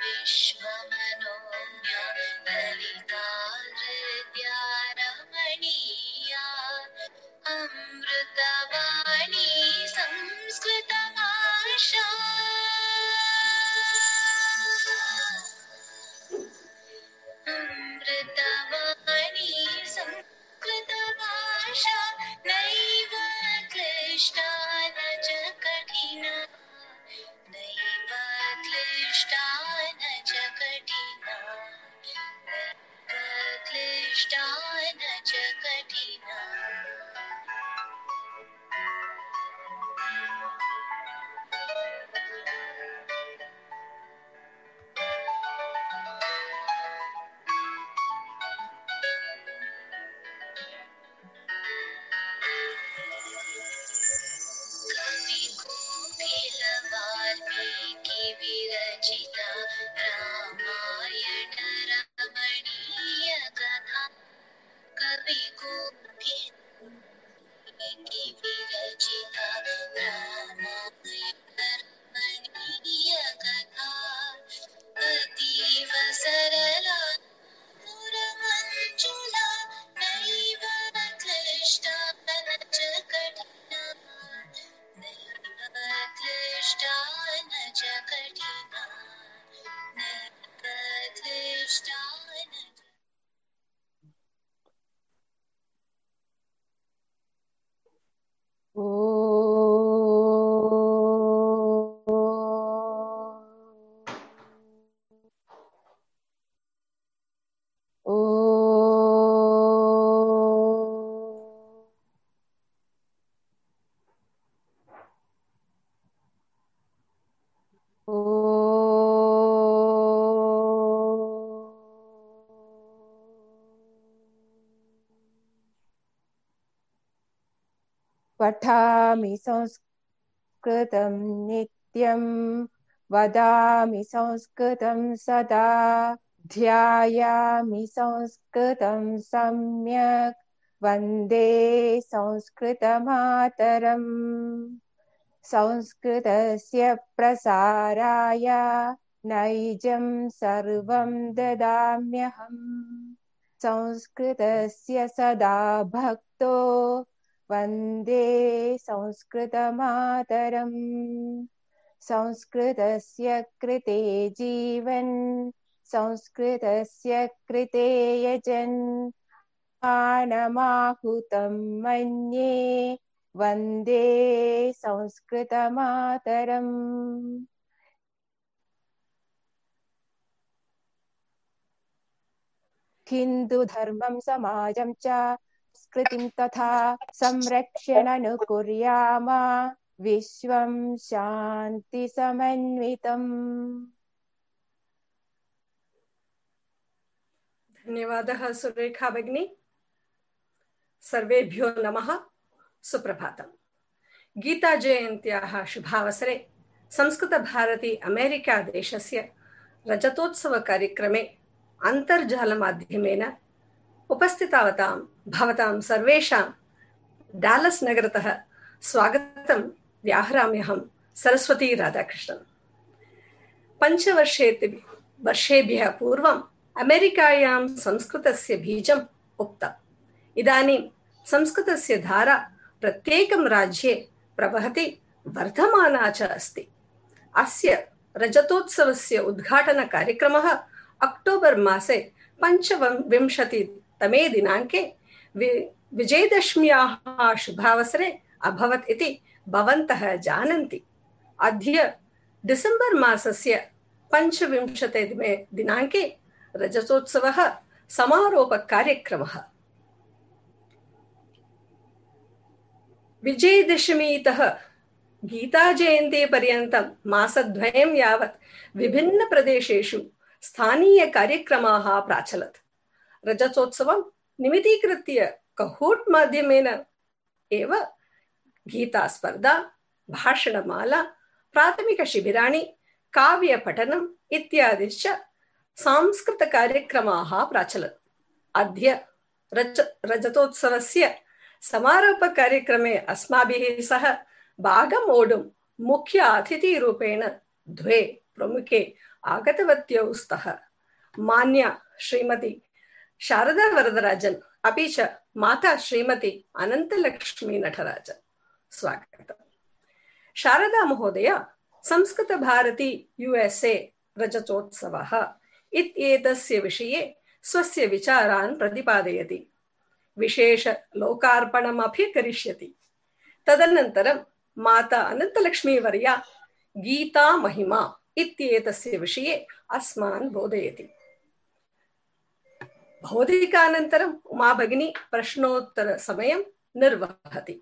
विश्वमनोज्ञा पठामि संस्कृतं नित्यं वदामि संस्कृतं सदा ध्यायामि संस्कृतं सम्यक् वंदे संस्कृतमातरम्। संस्कृतस्य प्रसाराय नैजं सर्वं ददाम्यहम् संस्कृतस्य सदा भक्तो वंदे संस्कृतमातरम्। संस्कृतस्य कृते जीवन्, संस्कृतस्य कृते यजन्। मानमाहुतं मन्ये वंदे संस्कृतमातरम्। हिन्दुधर्मं, समाजं च, संस्कृतिं तथा संरक्षणनुकुर्याम। विश्वं शान्तिसमन्वितम् धन्यवादः सुरेखा भगिनी। सर्वेभ्यो नमः। सुप्रभातम्। गीताजयन्त्याः शुभावसरे संस्कृतभारती अमेरिकादेशस्य रजतोत्सवकार्यक्रमे अन्तर्जालमाध्यमेन उपस्थितावतां, भवतां सर्वेषां डालस् नगरतः स्वागतं व्याहराम्यहं सरस्वती राधाकृष्णन्। पञ्चवर्षे वर्षेभ्यः पूर्वम् अमेरिकायां संस्कृतस्य बीजम् उक्तम्। इदानीं संस्कृतस्य धारा प्रत्येकं राज्ये प्रवहति, वर्धमाना च अस्ति। अस्य रजतोत्सवस्य उद्घाटनकार्यक्रमः अक्टोबर् मासे पञ्चविंशतितमे दिनाङ्के वि, विजयदशम्याः शुभावसरे अभवत् इति भवन्तः जानन्ति। अद्य डिसेम्बर् मासस्य पञ्चविंशतितमे दिनाङ्के रजतोत्सवः समारोपकार्यक्रमः। विजयदशमीतः गीताजयन्तीपर्यन्तं मासद्वयं यावत् विभिन्नप्रदेशेषु स्थानीयकार्यक्रमाः प्राचलत्। रजतोत्सवं निमितीकृत्य कहूट् माध्यमेन एव गीतास्पर्धा, भाषणमाला, प्राथमिकशिबिराणि काव्यपठनम् इत्यादिश्च सांस्कृतकार्यक्रमाः प्राचलत्। अद्य रज रजतोत्सवस्य समारोपकार्यक्रमे अस्माभिः सह भागमोढुं मुख्य अतिथिरूपेण द्वे प्रमुखे आगतवत्यौ स्तः। मान्या श्रीमती शारदा अपि च माता श्रीमती अनन्तलक्ष्मी नटराजन्। स्वागतम्। महोदय, संस्कृतभारती यु एस् ए रजतोत्सवः इत्येतस्य विषये स्वस्य विचारान् प्रतिपादयति। विशेषलोकार्पणमपि करिष्यति। तदनन्तरं माता अनन्तलक्ष्मीवर्या गीता महिमा इत्येतस्य विषये अस्मान् बोधयति। भौतिकानन्तरम् उमा भगिनी प्रश्नोत्तरसमयं निर्वहति।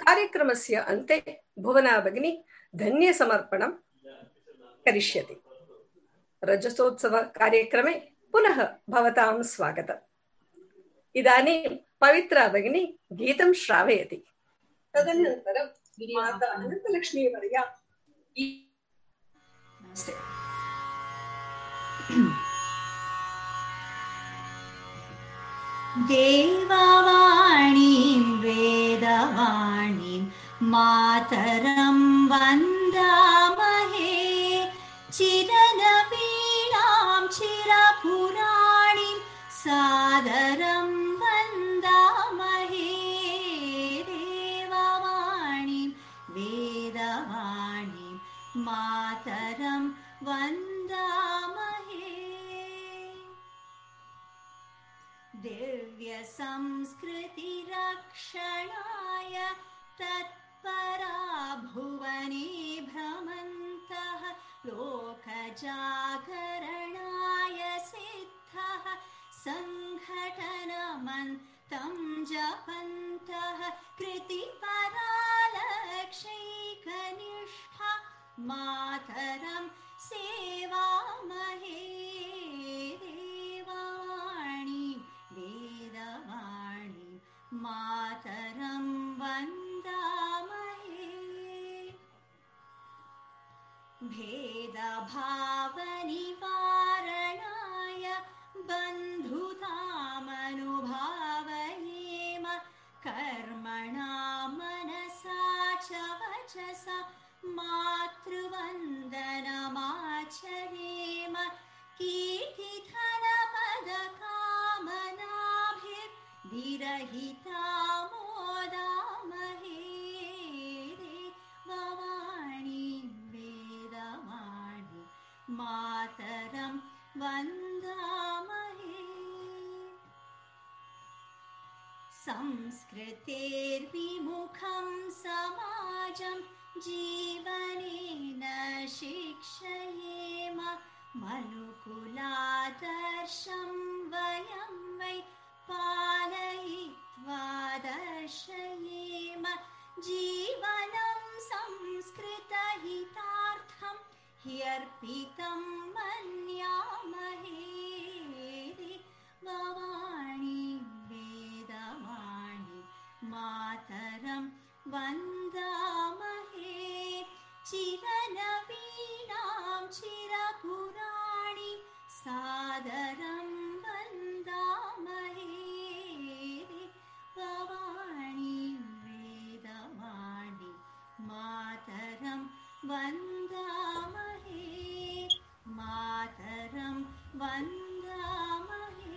कार्यक्रमस्य अन्ते भुवना भगिनी धन्यसमर्पणं करिष्यति। रजतोत्सवकार्यक्रमे पुनः भवतां स्वागतम्। इदानीं पवित्रा भगिनी गीतं श्रावयति तदनन्तरं माता अनन्तलक्ष्मीवर्या नमस्ते देववाणीं वेदवाणीं मातरं वन्दामहे चिरनवीणां चिरपुराणीं सादरं दिव्यसंस्कृतिरक्षणाय तत्परा भुवने भ्रमन्तः लोकजागरणाय सिद्धः सङ्घटनमन्तं जपन्तः कृतिपरालक्षैकनिष्ठा मातरं सेवामहे मातरं वन्दामहे। भेदभावनिवारणाय बन्धुतामनुभावयेम कर्मणा मनसा च वचसा मातृवन्दनमाचरेम कीर्तिधनपदकामनाभिर्विरहिता मोदामहे देववाणी वेदवाणी मातरं वन्दामहे। संस्कृतेर्विमुखं समाजं जीवनेन शिक्षयेम मनुकुलादर्शं वयं वै पालयित्वा दर्शयेम जीवनं संस्कृतहितार्थं ह्यर्पितं मन्यामहे। भवाणी वेदवाणी मातरं वन्दामहे। चिरनवीणां चिरपुराणि सादरं वन्दामहे, मातरं वन्दामहे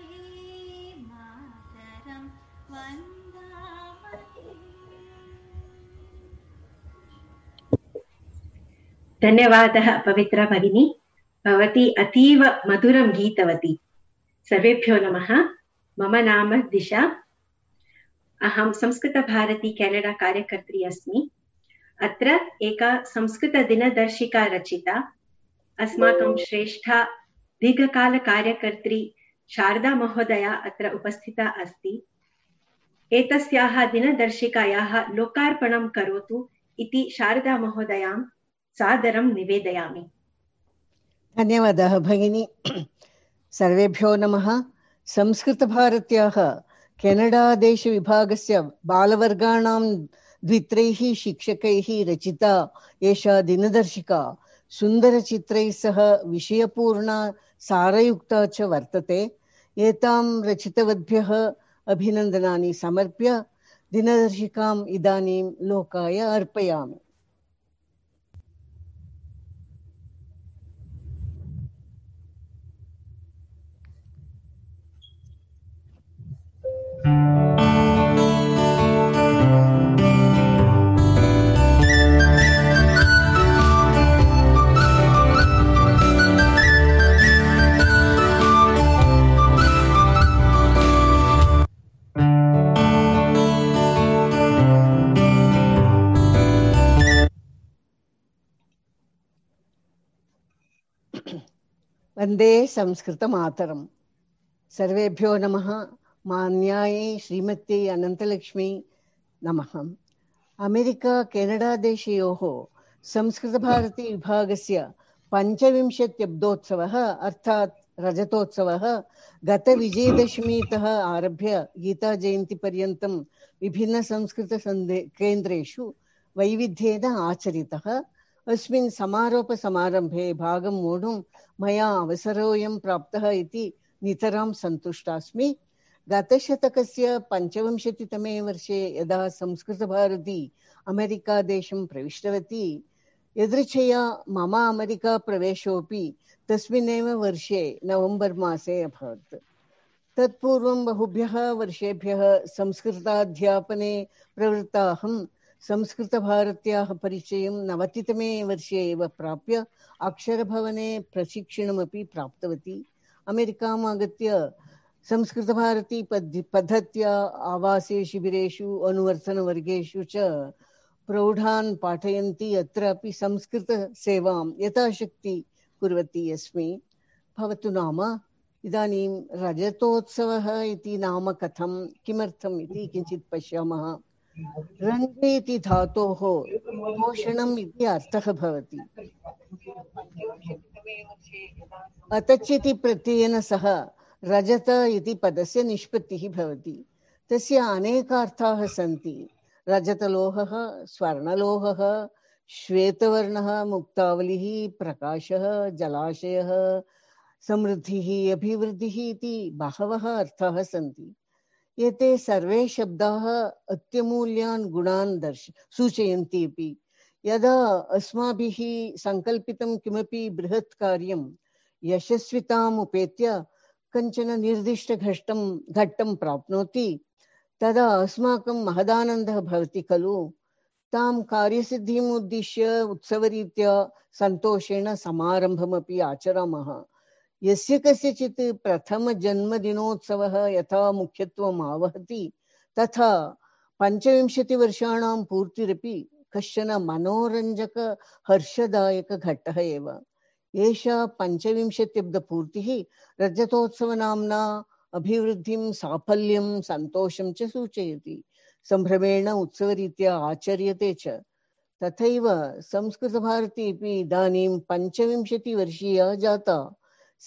मातरं वन्दामहे। धन्यवादः, पवित्रा भगिनी। भवती अतीव मधुरं गीतवती। सर्वेभ्यो नमः। मम नाम दिशा। अहं संस्कृतभारती केनडा कार्यकर्त्री अस्मि। अत्र एका संस्कृतदिनदर्शिका रचिता, अस्माकं श्रेष्ठा दीर्घकालकार्यकर्त्री शारदा महोदया अत्र उपस्थिता अस्ति। एतस्याः दिनदर्शिकायाः लोकार्पणं करोतु इति शारदा महोदयां सादरं निवेदयामि। धन्यवादः भगिनी। सर्वेभ्यो नमः। संस्कृतभारत्याः केनडादेशविभागस्य बालवर्गाणां द्वित्रैः शिक्षकैः रचिता एषा दिनदर्शिका। सुन्दरचित्रैः सह विषयपूर्णा सारयुक्ता च वर्तते। एतां रचितवद्भ्यः अभिनन्दनानि समर्प्य दिनदर्शिकाम् इदानीं लोकाय अर्पयामि। वंदे संस्कृतमातरम्। सर्वेभ्यो नमः। मान्यायै श्रीमत्यै अनन्तलक्ष्मी नमः। अमेरिका, केनडा देशयोः संस्कृतभारती विभागस्य पञ्चविंशत्यब्दोत्सवः अर्थात् रजतोत्सवः गतविजयदशमीतः आरभ्य गीताजयन्तिपर्यन्तं विभिन्नसंस्कृतसन्धे केन्द्रेषु वैविध्येन आचरितः। अस्मिन् समारोपसमारम्भे भागं वोढुं मया अवसरोऽयं प्राप्तः इति नितरां सन्तुष्टास्मि। गतशतकस्य पञ्चविंशतितमे वर्षे यदा संस्कृतभारती अमेरिकादेशं प्रविष्टवती, यदृच्छया मम अमेरिकाप्रवेशोऽपि तस्मिन्नेव वर्षे नवम्बर् मासे अभवत्। तत्पूर्वं बहुभ्यः वर्षेभ्यः संस्कृताध्यापने प्रवृत्ता अहं संस्कृतभारत्याः परिचयं नवतितमे वर्षे एव प्राप्य अक्षरभवने प्रशिक्षणमपि प्राप्तवती। अमेरिकाम् आगत्य संस्कृतभारती पद्धि, पद्धत्या आवासे शिबिरेषु, अनुवर्तनवर्गेषु च प्रौढान् पाठयन्ती अत्रापि संस्कृतसेवां यथाशक्ति कुर्वती अस्मि। भवतु नाम? इदानीं रजतोत्सवः इति नाम कथं? किमर्थम् इति किञ्चित् पश्यामः। इति धातोः पोषणम् इति अर्थः भवति। अतच्यति प्रत्ययेन सह रजत इति पदस्य निष्पत्तिः भवति। तस्य अनेकार्थाः सन्ति। रजतलोहः, स्वर्णलोहः, श्वेतवर्णः, मुक्तावलिः, प्रकाशः, जलाशयः, समृद्धिः, अभिवृद्धिः इति बहवः अर्थाः सन्ति। एते सर्वे शब्दाः अत्यमूल्यान् गुणान् दर्श, सूचयन्ति अपि। यदा अस्माभिः सङ्कल्पितं किमपि बृहत् कार्यं यशस्विताम् उपेत्य कञ्चन निर्दिष्टघट्टं घट्टं प्राप्नोति, तदा अस्माकं महदानन्दः भवति खलु। तां कार्यसिद्धिम् उद्दिश्य उत्सवरीत्या सन्तोषेण समारम्भमपि आचरामः। यस्य कस्यचित् प्रथमजन्मदिनोत्सवः यथा मुख्यत्वम् आवहति तथा पञ्चविंशतिवर्षाणां पूर्तिरपि कश्चन मनोरञ्जक हर्षदायकघट्टः एव। एषा पञ्चविंशत्यब्दपूर्तिः रजतोत्सवनाम्ना अभिवृद्धिं, साफल्यं, सन्तोषं च सूचयति। सम्भ्रमेण उत्सवरीत्या आचर्यते च। तथैव संस्कृतभारती अपि इदानीं पञ्चविंशतिवर्षीया जाता।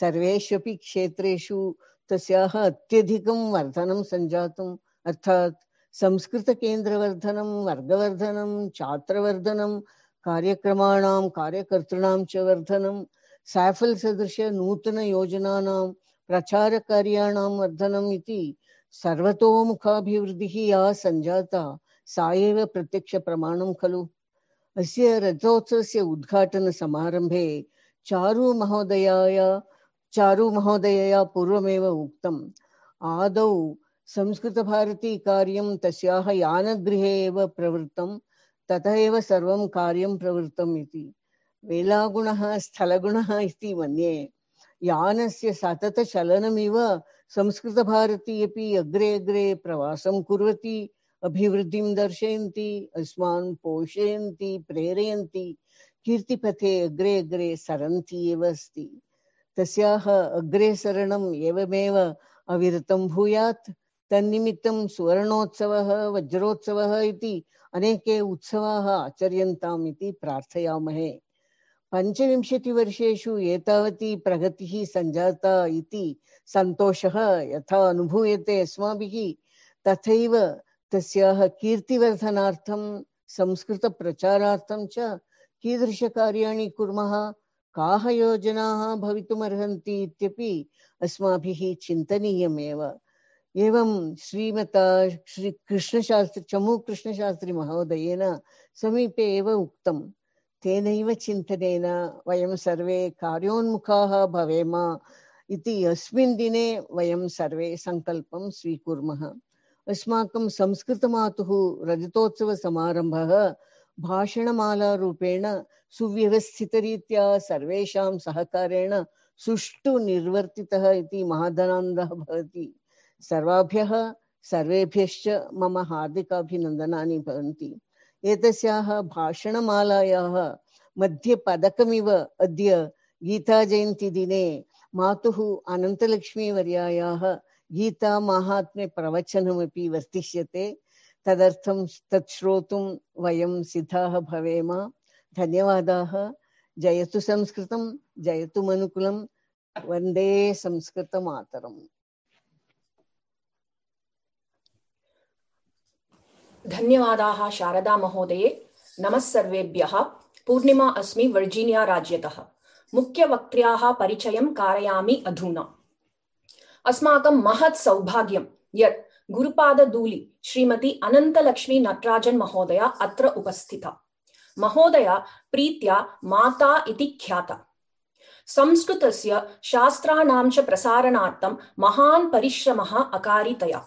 सर्वेष्वपि क्षेत्रेषु तस्याः अत्यधिकं वर्धनं सञ्जातम्। अर्थात् संस्कृतकेन्द्रवर्धनं, वर्गवर्धनं, छात्रवर्धनं, कार्यक्रमाणां, कार्यकर्तॄणां च वर्धनं साफल् सदृश नूतनयोजनानां प्रचारकार्याणां वर्धनम् इति सर्वतोमुखाभिवृद्धिः या सञ्जाता, सा एव प्रत्यक्षप्रमाणं खलु। अस्य रथोत्सवस्य उद्घाटनसमारम्भे चारुमहोदयाय चारुमहोदयया पूर्वमेव उक्तम्। आदौ संस्कृतभारती कार्यं तस्याः यानगृहे एव प्रवृत्तं, ततः एव सर्वं कार्यं प्रवृत्तम् इति। वेलागुणः, स्थलगुणः इति मन्ये। यानस्य सततचलनमिव संस्कृतभारती अपि अग्रे अग्रे प्रवासं कुर्वती, अभिवृद्धिं दर्शयन्ति, अस्मान् पोषयन्ति, प्रेरयन्ति, कीर्तिपथे अग्रे अग्रे सरन्ती एव अस्ति। तस्याः अग्रे सरणम् एवमेव अविरतं भूयात्। तन्निमित्तं सुवर्णोत्सवः, वज्रोत्सवः इति अनेके उत्सवाः आचर्यन्ताम् इति प्रार्थयामहे। पञ्चविंशतिवर्षेषु एतावती प्रगतिः सञ्जाता इति सन्तोषः यथा अनुभूयते अस्माभिः, तथैव तस्याः कीर्तिवर्धनार्थं, संस्कृतप्रचारार्थं च कीदृशकार्याणि कुर्मः काः योजनाः भवितुमर्हन्ति इत्यपि अस्माभिः चिन्तनीयमेव। एवं श्रीमता श्री कृष्णशास्त्री चमू कृष्णशास्त्री महोदयेन समीपे एव उक्तं, तेनैव चिन्तनेन वयं सर्वे कार्योन्मुखाः भवेम इति अस्मिन् दिने वयं सर्वे सङ्कल्पं स्वीकुर्मः। अस्माकं संस्कृतमातुः रजतोत्सवसमारम्भः भाषणमालारूपेण सुव्यवस्थितरीत्या सर्वेषां सहकारेण सुष्ठु निर्वर्तितः इति महदानन्दः भवति। सर्वाभ्यः, सर्वेभ्यश्च मम हार्दिकाभिनन्दनानि भवन्ति। एतस्याः भाषणमालायाः मध्ये पदकमिव अद्य गीताजयन्तिदिने मातुः अनन्तलक्ष्मीवर्यायाः गीतामाहात्म्ये प्रवचनमपि वर्तिष्यते तदर्थं तत् श्रोतुं वयं सिद्धाः भवेम। धन्यवादाः। जयतु संस्कृतं, जयतु मनुकुलं। वंदे संस्कृतमातरम्। धन्यवादाः शारदा महोदये। नमः सर्वेभ्यः। पूर्णिमा अस्मि वर्जीनिया राज्यतः। मुख्यवक्त्र्याः परिचयं कारयामि अधुना। अस्माकं महत् सौभाग्यं यत् गुरुपादधूलि, श्रीमती अनन्तलक्ष्मी नटराजन् महोदया अत्र उपस्थिता। महोदया, प्रीत्या माता इति ख्याता। संस्कृतस्य शास्त्राणां च प्रसारणार्थं महान् परिश्रमः अकारितया।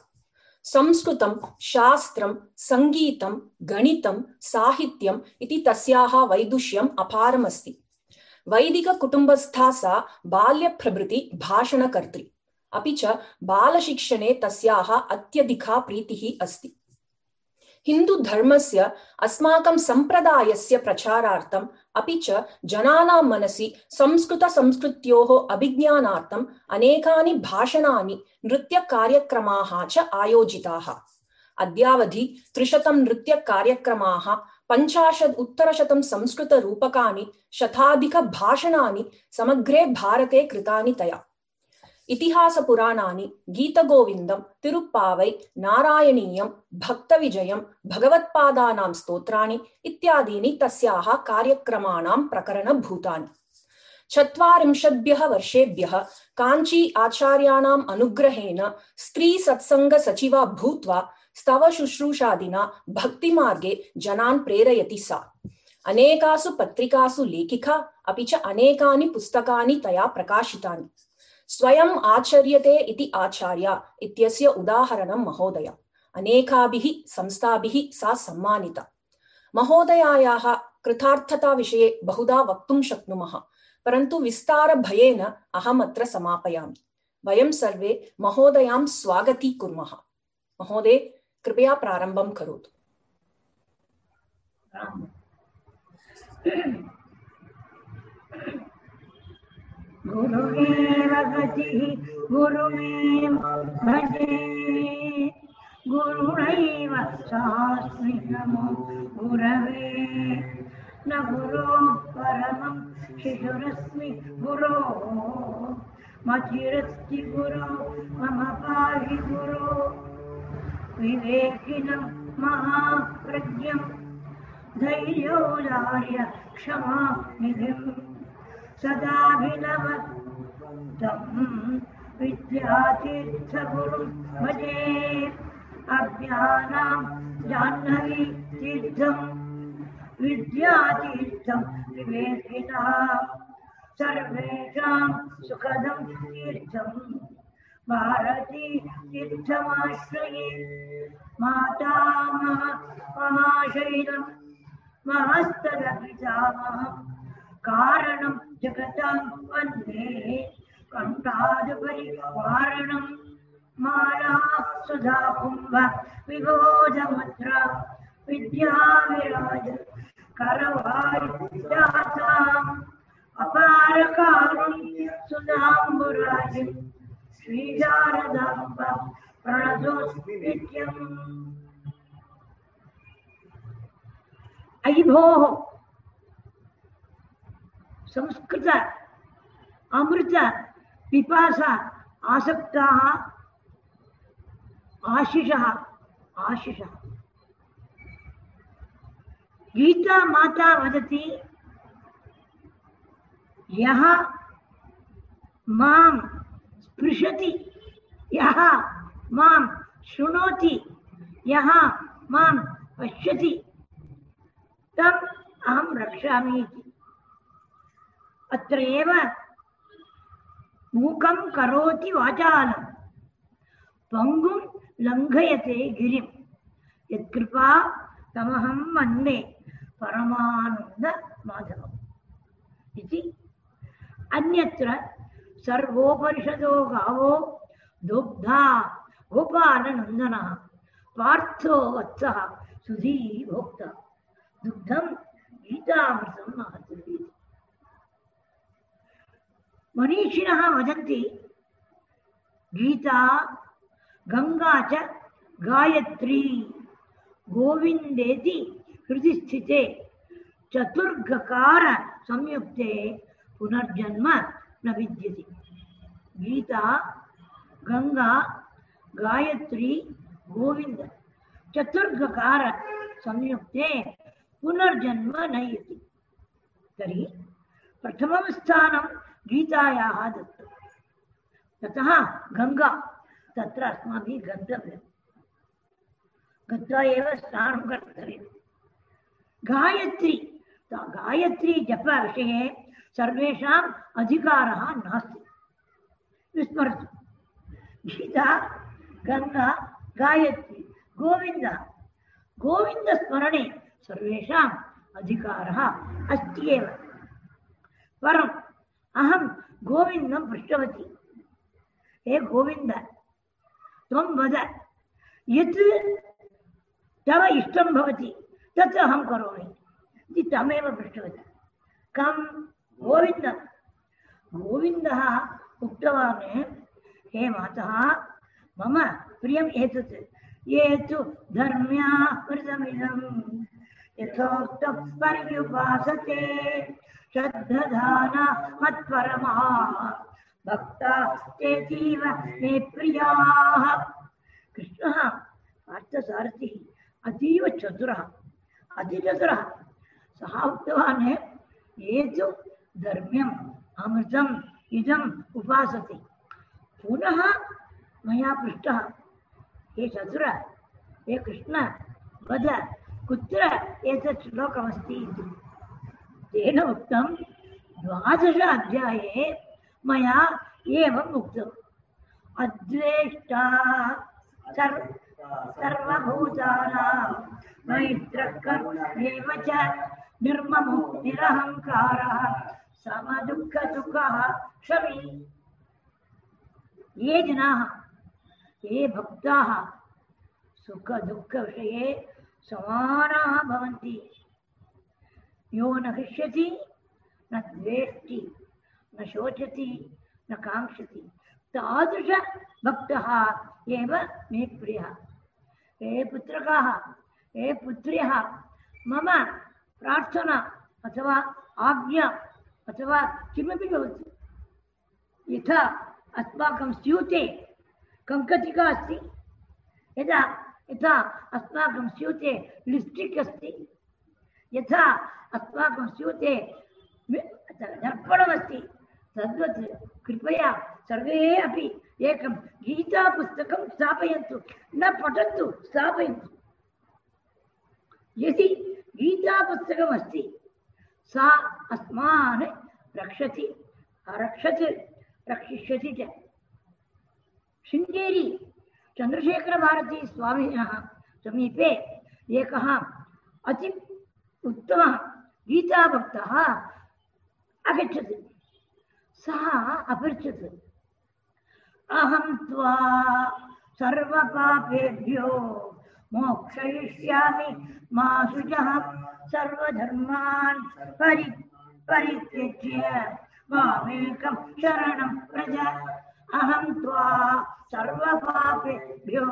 संस्कृतं, शास्त्रं, सङ्गीतं, गणितं, साहित्यम् इति तस्याः वैदुष्यम् अपारमस्ति। वैदिककुटुम्बस्था सा बाल्यप्रभृति भाषणकर्त्री। अपि च बालशिक्षणे तस्याः अत्यधिका प्रीतिः अस्ति। हिन्दुधर्मस्य अस्माकं सम्प्रदायस्य प्रचारार्थम् अपि च जनानां मनसि संस्कृतसंस्कृत्योः अभिज्ञानार्थम् अनेकानि भाषणानि, नृत्यकार्यक्रमाः च आयोजिताः। अद्यावधि त्रिशतं नृत्यकार्यक्रमाः, पञ्चाशत् उत्तरशतं संस्कृतरूपकाणि, शताधिकभाषणानि समग्रे भारते कृतानि तया। इतिहासपुराणानि गीतगोविन्दं तिरुप्पावै नारायणीयं भक्तविजयं भगवत्पादानां स्तोत्राणि इत्यादीनि तस्याः कार्यक्रमाणां प्रकरणभूतानि चत्वारिंशद्भ्यः वर्षेभ्यः काञ्ची आचार्याणाम् अनुग्रहेण स्त्रीसत्सङ्गसचिवा भूत्वा स्तव शुश्रूषादिना भक्तिमार्गे जनान् प्रेरयति सा अनेकासु पत्रिकासु लेखिका अपि च अनेकानि पुस्तकानि तया प्रकाशितानि स्वयम् आचर्यते इति आचार्या इत्यस्य उदाहरणं महोदय। अनेकाभिः, संस्थाभिः सा सम्मानिता। महोदयायाः कृतार्थताविषये बहुधा वक्तुं शक्नुमः, परन्तु विस्तारभयेन अहम् अत्र समापयामि। वयं सर्वे महोदयां स्वागतीकुर्मः महोदय, कृपया प्रारम्भं करोतु। गुरुमेव गतिः गुरुमेव भजे। गुरुणैव शास्मि नमो गुरवे। न गुरो परमं शिशुरस्मि गुरो। मचिरस्ति गुरो मम पाहि गुरो। विवेकिनं महाप्रज्ञं धैर्योदार्य क्षमा निधिम् सदाभिनवतं विद्यातीर्थगुरुं भजे अज्ञानां जाह्नवी तीर्थं विद्यातीर्थं विवेकिनां सर्वेषां सुखदं तीर्थं भारती तीर्थमाश्रये। माता महाशैलं महस्तदपितामहम् कारणं जगतां वंदे वारणं माला सुधा कुम्भ विबोधमुद्रा विद्याविराज करवारिदाताम् अपारकारुण्य सुधाम्बुराजि श्रीशारदाम्ब प्रणतोऽस्मि नित्यम् अयि भोः संस्कृत, अमृत, पिपासा, आसक्ताः, आशिषः, आशीष। गीता माता वदति, यः स्पृशति, यः माँ शृणोति, यः माँ पश्यति, तम् अहं रक्षामि इति। अत्र एव मूकं करोति वाचालं पङ्गुं लङ्घयते गिरिं यत्कृपा तमहं वंदे परमानन्दमाधवम् इति। अन्यत्र सर्वोपनिषदो गावो दुग्धा गोपालनन्दनः पार्थो वत्सः सुधी भोक्ता दुग्धं गीतामृतं महती। मनीषिणः वदन्ति, गीता, गङ्गा च गायत्री, गोविन्देति हृदि स्थिते चतुर्गकार संयुक्ते पुनर्जन्म न विद्यते। गीता गंगा गायत्री गोविंद चतुर्गकार संयुक्ते पुनर्जन्म नयति तर्हि प्रथमं स्थानं गीतायाः दत्तं तत्र अस्माभिः गन्तव्यं गत्वा एव स्नानं गायत्री गायत्री जपविषये सर्वेषाम् अधिकारः नास्ति। विस्मरतु। गीता, गङ्गा, गायत्री, गोविन्द गोविन्दस्मरणे सर्वेषाम् अधिकारः अस्ति एव। अहं गोविन्दं पृष्टवती। हे गोविन्द, त्वं वद, यत् तव इष्टं भवति, तत् अहं करोमि। इति तमेव पृष्टवती। कं गोविन्दं, गोविन्दः उक्तवान् हे मातः, मम प्रियम् एतत् ये तु धर्म्यामृतमिदं यथोक्तं पर्युपासते। श्रद्धधाना मत्परमा। भक्ता तेतीव मे प्रियाः। कृष्णः, पार्थसारथिः अतीव चतुरः, अतिचतुरः। सः उक्तवान् ये तु धर्म्यम् अमृतम् इदम् उपासते। पुनः हे चतुर, हे कृष्ण, वद, कुत्र एतत् श्लोकमस्ति? इति तेन उक्तं द्वादश अध्याये मया एवम् उक्तम्। अद्वेष्टा सर्व सर्वभूतानां मैत्रकर्मेव च निर्ममो समदुःखसुखः क्षमी। ये जनाः, ये भक्ताः सुखदुःखविषये समानाः भवन्ति। यो न हृष्यति, न द्वेष्टि, न शोचति, न काङ्क्षति। तादृशभक्तः एव मे प्रियः हे पुत्रकाः, हे पुत्र्यः, मम प्रार्थना अथवा आज्ञा अथवा किमपि भवतु। यथा अस्माकं स्यूते कङ्कतिका अस्ति। यदा यथा अस्माकं स्यूते लिप्स्टिक् अस्ति यथा अस्माकं स्यूते दर्पणमस्ति तद्वत् कृपया सर्वे अपि एकं गीतापुस्तकं स्थापयन्तु, न पठन्तु, स्थापयन्तु। यदि गीतापुस्तकमस्ति, सा अस्मान् रक्षति रक्षति रक्षिष्यति च। शृङ्गेरी चन्द्रशेखरभारती स्वामिनः समीपे एकः अति उत्तमः गीताभक्तः अगच्छत्। सः अपृच्छत्। अहं त्वा सर्वपापेभ्यो मोक्षयिष्यामि। मा शुचः सर्वधर्मान् परि, परित्यज्य मामेकं शरणं व्रज। अहं त्वा सर्वपापेभ्यो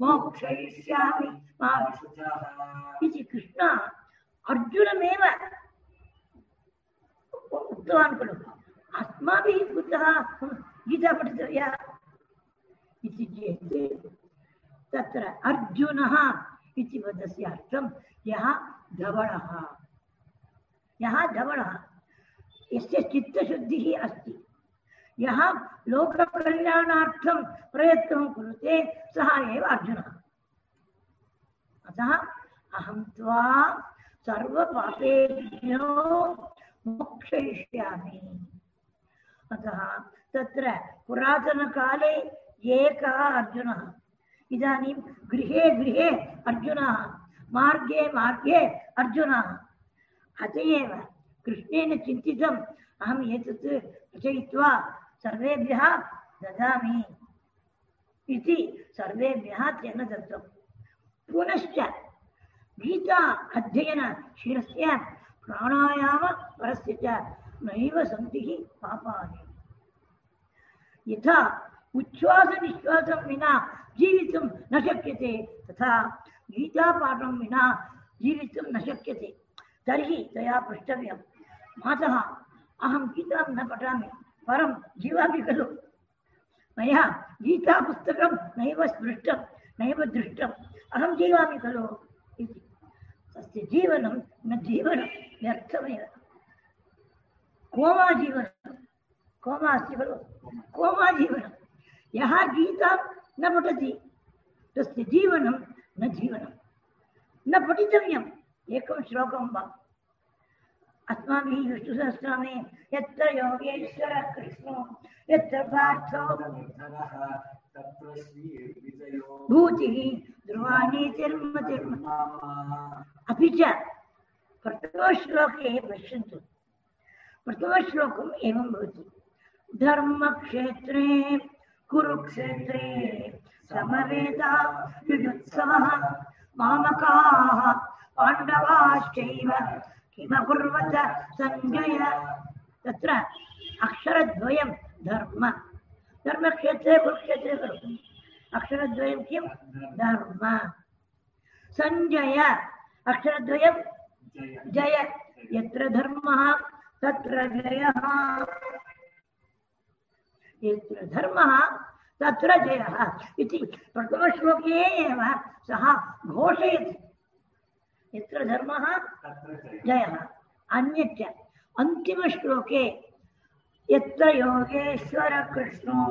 मोक्षयिष्यामि। मा शुचः। इति अर्जुनमेव। उक्तवान् खलु, अस्माभिः कुतः गीता पठितव्या इति चेत् तत्र अर्जुनः इति पदस्य अर्थं यः धवळः। यः धवळः, यस्य चित्तशुद्धिः अस्ति। यः लोककल्याणार्थं प्रयत्नं कुरुते, सः एव अर्जुनः। अतः अहं त्वा सर्वपापेभ्यो मोक्षयिष्यामि। अतः तत्र पुरातनकाले एकः अर्जुनः, इदानीं गृहे गृहे अर्जुनः, मार्गे मार्गे अर्जुनः। अत एव कृष्णेन चिन्तितम् अहम् एतत् रचयित्वा सर्वेभ्यः ददामि इति सर्वेभ्यः तेन दत्तं पुनश्च गीता अध्ययन अध्ययनशीलस्य प्राणायामपरस्य च नैव सन्ति पापानि। यथा उच्छ्वासनिश्वासं विना जीवितुं न शक्यते, तथा गीतापाठं विना जीवितुं न शक्यते। तर्हि तया पृष्टव्यं मातः अहं गीतां न पठामि, परं जीवामि खलु। मया गीतापुस्तकं नैव स्पृष्टं, नैव दृष्टम् अहं जीवामि खलु। तस्य जीवनं न जीवनं व्यर्थमेव। कोमा जीवनं कोमा अस्ति खलु। कोमा जीवनं यः गीतां न पठति तस्य जीवनं न जीवनं। न पठितव्यम् एकं श्लोकं वा। अस्माभिः विष्णुसहस्रनामे यत्र योगेश्वरः कृष्णो यत्र पार्थो। भूतिः ध्रुवानीतिर्मतिर्म अपि च प्रथमश्लोके पश्यन्तु प्रथमश्लोकम् एवं भवति धर्मक्षेत्रे कुरुक्षेत्रे समवेदा युयुत्सवः मामकाः पाण्डवाश्चैव किमकुर्वत सञ्जय तत्र अक्षरद्वयं धर्म। धर्मक्षेत्रे कुरुक्षेत्रे अक्षरद्वयं किं? धर्म। सञ्जय अक्षरद्वयं जय। यत्र धर्मः तत्र जयः। यत्र धर्मः तत्र जयः। इति प्रथमश्लोके एव सः घोषयति। यत्र धर्मः जयः। अन्यच्च। अन्तिमश्लोके योगेश्वर कृष्णो।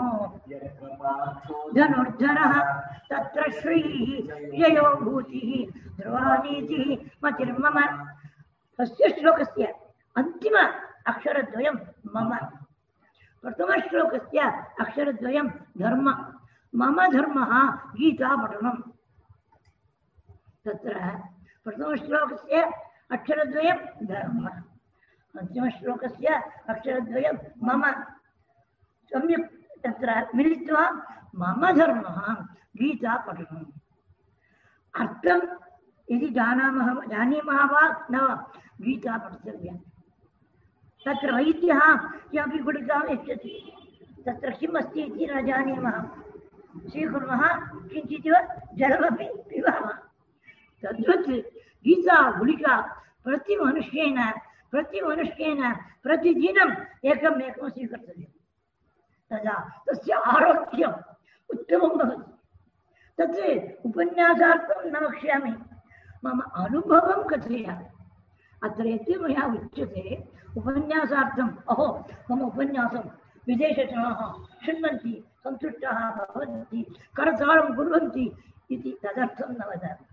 धनुर्धरः, तत्र श्रीः जयो भूतिः, ध्रुवानीतिः, मतिर्मम। तस्य श्लोकस्य अन्तिम अक्षरद्वयं मम। प्रथमश्लोकस्य अक्षरद्वयं धर्म। मम धर्मः गीतापठनं। तत्र प्रथमश्लोकस्य अक्षरद्वयं धर्म। अन्तिमश्लोकस्य अक्षरद्वयं मम सम्यक् तत्र मिलित्वा मम धर्मः गीतापठनम्। अर्थं, यदि जानामः जानीमः वा न गीता पठितव्या तत्र वैद्यः किमपि गुलिकां न जानीमः। स्वीकुर्मः, किञ्चिदिव जलमपि पिबामः। तद्वत् गीता गुलिका प्रतिमनुष्येन प्रतिमनुष्येन प्रतिदिनम् एकम् एकं स्वीकर्तव्यं तदा तस्य आरोग्यम् उत्तमं भवति। तत् उपन्यासार्थं न वक्ष्यामि। मम अनुभवं कथयामि। अत्र यत् मया उच्यते उपन्यासार्थम्, अहो, मम उपन्यासं विदेशजनाः शृण्वन्ति, सन्तुष्टाः भवन्ति करताळं कुर्वन्ति इति तदर्थं न वदामि।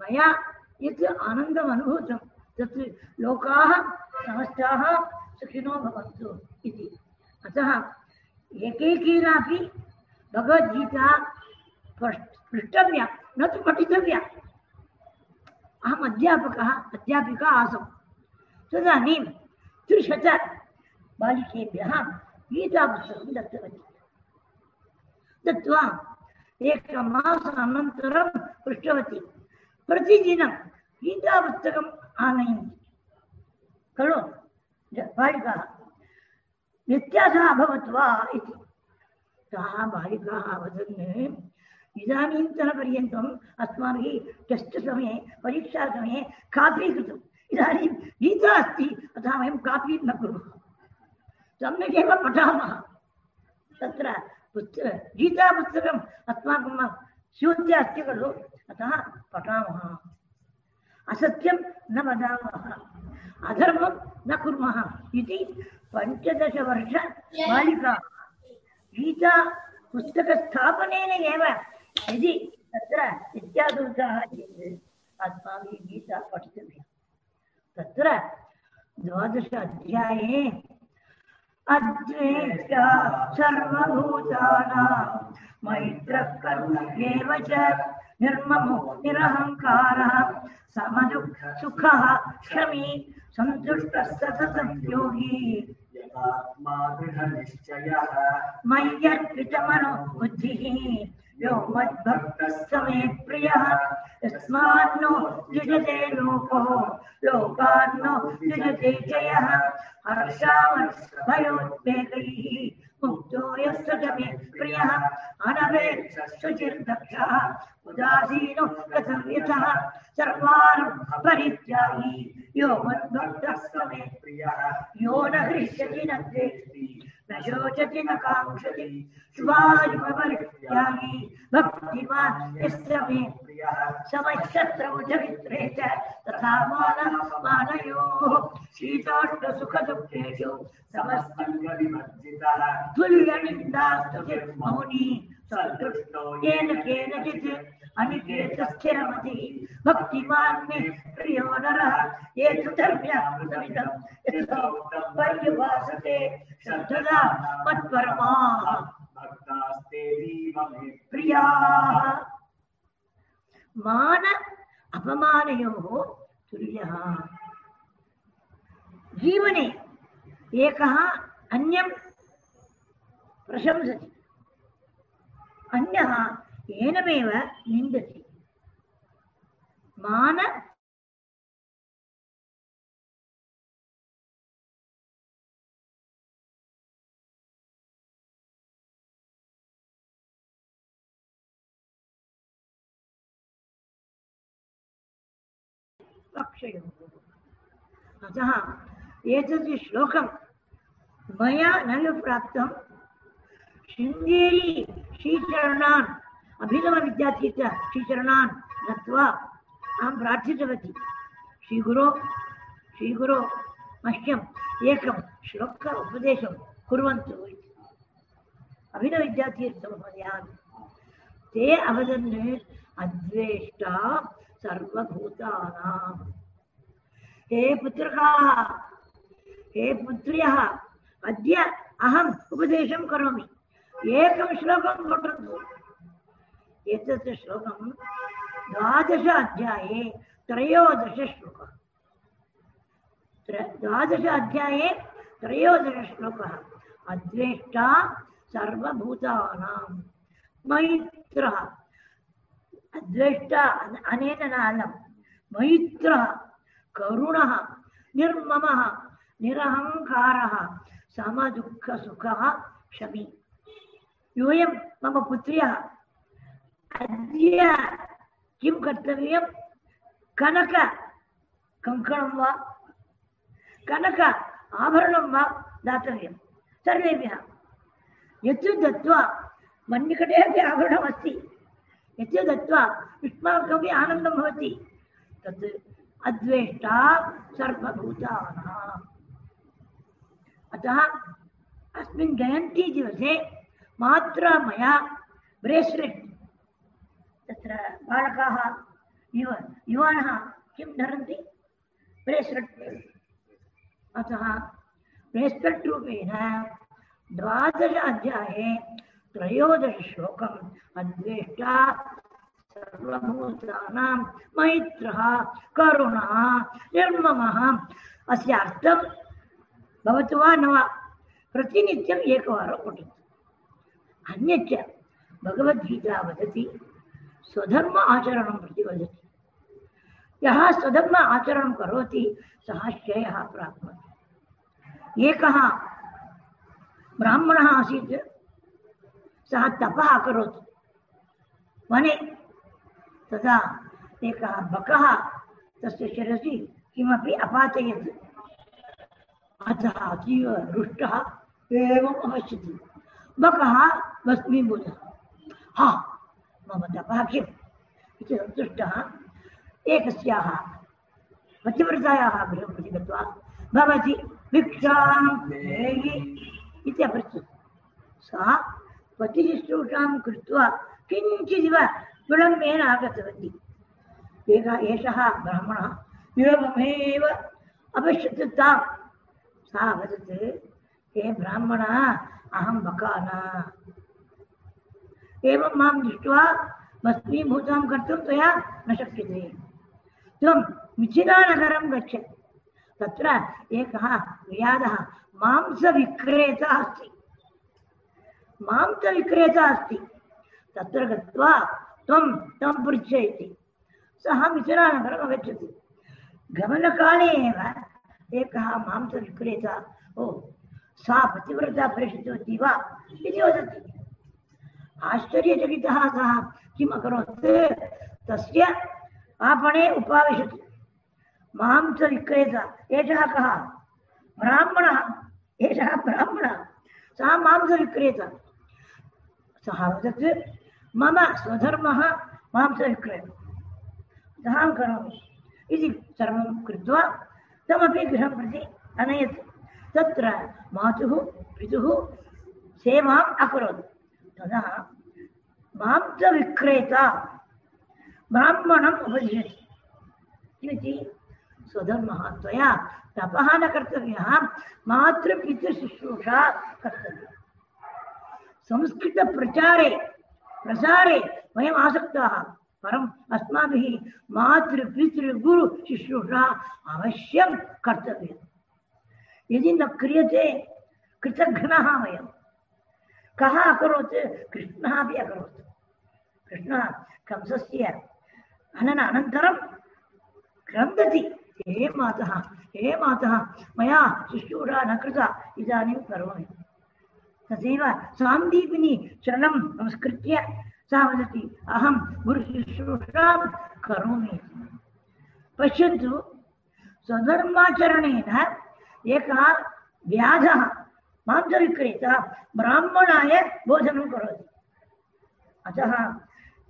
मया यत् आनन्दम् लोकाः समस्ताः सुखिनो अतः एकैकेनापि भगवद्गीता पृष्- पृष्टव्या, न तु पठितव्या। अहम् अध्यापकः, अध्यापिका आसम्। तदानीं त्रिशत बालिकेभ्यः गीतापुस्तकं दत्तवती। दत्त्वा एकमासानन्तरं पृष्टवती। प्रतिदिनं गीतापुस्तकम् खलु? बालिकाः अभवत् वा इति। ताः बालिकाः वदन्, इदानीन्तनपर्यन्तम् अस्माभिः टेस्ट् कापी गीता अतः वयं कापी न कुर्मः। सम्यगेव पठामः। तत्र पुस्त गीतापुस्तकम् अस्माकं स्यूते खलु, अतः पठामः। असत्यं न वदामः। अधर्मं न कुर्मः इति वर्ष बालिका गीता पुस्तकस्थापनेन एव यदि तत्र विद्यादुर्गाः अस्माभिः गीता पठितव्या। तत्र द्वादश अध्याये सर्वभूतानां। मैत्रः कर्म एव च निर्ममो निरहङ्कारः समदुः सुखः क्षमी सन्तुष्टः सततं योगी मय्यर्पितमनो बुद्धिः यो मद्भक्तः स मे प्रियः यस्मान्नो युजते लोको लोकान्नो युजते जयः। हर्षामर्षभयोद्वेगैः मुक्तो यः स च मे प्रियः अनवेक्षुचिर्दक्षः उदासीनो यथः सर्वान् परित्यागी यो मद्भक्तः यो न हृष्यति न द्वेष्टि। न शोचति न काङ्क्षति यस्य मे प्रियः च तथा मान मानयोः शीतोष्णसुखदुःखेषु समस्तविवर्जितः तुल्यनिन्दास्तुतिर्मौनी सन्तुष्टो येन केनचित् अनिकेतस्थिरमतिः भक्तिमान् मे प्रियो नरः ये तु धर्म्यामृतमिदं यथोक्तं पर्युपासते श्रद्धदा मत्परमाः प्रियाः। मान अपमानयोः तुल्यः। जीवने एकः अन्यं प्रशंसति। अन्यः निन्दति मान अतः एतत् श्लोकं मया नैव प्राप्तं शृङ्गेरी श्रीचरणान् अभिनवविद्यार्थी च श्रीचरणान् नत्वा अहं प्रार्थितवती। श्रीगुरो श्रीगुरो, मह्यम् एकं श्लोक उपदेशं कुर्वन्तु। इति अभिनवविद्यार्थीर्थमहोदयान् ते अवदन् अद्वेष्टा सर्वभूतानां। हे पुत्रकाः, हे पुत्र्यः, अद्य अहम् उपदेशं करोमि। एकं श्लोकं पठन्तु श्लोकं द्वादश अध्याये त्रयोदशश्लोकः त्र- द्वादश अध्याये त्रयोदशश्लोकः अद्वेष्टा सर्वभूतानां। मैत्रः। अद्वेष्टा अनेन नालं। मैत्रः, करुणः, निर्ममः, निरहङ्कारः, समदुःखसुखः क्षमी यूयं मम पुत्र्यः। अद्य किं कर्तव्यं? कनक कङ्कणं वा? कनक आभरणं वा? दातव्यं। सर्वेभ्यः। यत् दत्त्वा मन्निकटे अपि आभरणमस्ति। यत् दत्त्वा युष्माकमपि आनन्दं भवति। तत् अद्वेष्टा सर्वभूतानाम्। अतः अस्मिन् जयन्ती दिवसे मात्रा मया ब्रेस्लेट्। तत्र बालकाः, युव, युवानः किं धरन्ति? ब्रेस्लेट् अतः ब्रेस्लेट् रूपेण द्वादश अध्याये त्रयोदशश्लोकम् अद्वेष्टा सर्वभूतानां मैत्रः करुणः निर्ममः। अस्य अर्थं भवतु वा न वा? प्रतिनित्यम् एकवारं पठतु। अन्यच्च भगवद्गीता वदति, स्वधर्म आचरणं प्रति वदति। यः स्वधर्म आचरणं करोति, सः श्रेयः प्राप्नोति। एकः ब्राह्मणः आसीत्, सः तपः अकरोत् वने तदा एकः बकः तस्य शिरसि किमपि अपातयत्, अतः अतीव रुष्टः एवम् अवश्यति। बकः भस्मीभूतः हा मम तपः किम् इति सन्तुष्टः एकस्याः पतिव्रतायाः गृहं प्रति गत्वा भवति भिक्षां देहि इति अपृच्छत् सा पतिशुश्रूषां कृत्वा किञ्चिदिव विलम्बेन आगतवती एकः एषः ब्राह्मणः एवमेव अपश्यत् तां सा वदत् हे ब्राह्मण अहं बकाना एवं माँ दृष्ट्वा भस्मीभूतां कर्तुं त्वया न शक्यते। त्वं मिथिलानगरं गच्छ तत्र एकः व्याधः मांसविक्रेता अस्ति। मांसविक्रेता अस्ति। तत्र गत्वा त्वं तं पृच्छ इति सः मिथिलानगरम् आगच्छति गमनकाले एव एकः मांसविक्रेता, ओ, सा पतिव्रता प्रेषितवती वा? इति वदति। आश्चर्यचकितः सः किम् अकरोत् आपणे उपाविशति। मांसविक्रेता एषः कः? ब्राह्मणः, एषः ब्राह्मणः। सः मांसविक्रेता मम स्वधर्मः मांसविक्रयणम् अतः अहं करोमि। इति सर्वं कृत्वा प्रति तदा मांसविक्रेता ब्राह्मणम् उपदिशति किमिति स्वधर्मः त्वया तपः न कर्तव्यः मातृपितृशुश्रूषा कर्तव्या संस्कृतप्रचारे, प्रसारे वयम् आसक्ताः, परम् अस्माभिः मातृपितृगुरुशुश्रूषा अवश्यं कर्तव्या यदि न क्रियते, कृतघ्नः वयं कः अकरोत्? कृष्णः अपि अकरोत्। कृष्णः कंसस्य हनन अनन्तरं क्रन्दति। हे मातः हे मातः, मया शुश्रूषा न कृता, इदानीं करोमि। तथैव सान्दीपिनी चरणं नमस्कृत्य सा वदति, अहं गुरुशुश्रूषां करोमि। पश्यन्तु स्वधर्माचरणेन एकः व्याधः मांसविक्रेता ब्राह्मणाय भोजनं करोति। अतः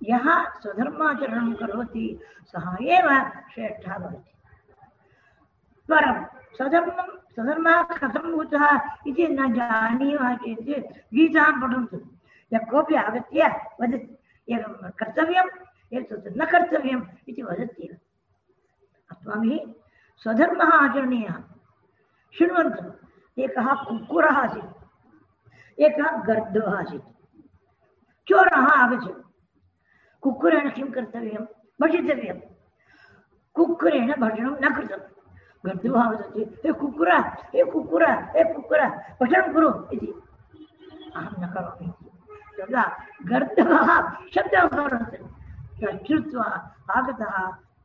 यः स्वधर्माचरणं करोति, सः एव श्रेष्ठः भवति। परं स्वधर्मं स्वधर्मः न जानीमः चेत् गीतां पठन्तु। यः कोऽपि आगत्य वदति, एवं कर्तव्यम्, एतत् न कर्तव्यम् इति वदत्येव अस्माभिः स्वधर्मः एकः कुक्कुरः आसीत्। एकः गर्दभः आसीत्। चोरः आगच्छति कुक्कुरेण किं कर्तव्यं? भक्षितव्यं कुक्कुरेण भक्षणं न कृतं। गर्दभः वदति हे कुक्कुर हे कुक्कुर हे कुक्कुर भक्षणं कुरु इति। न करोमि। तदा गर्दभः शब्दं श्रुत्वा आगतः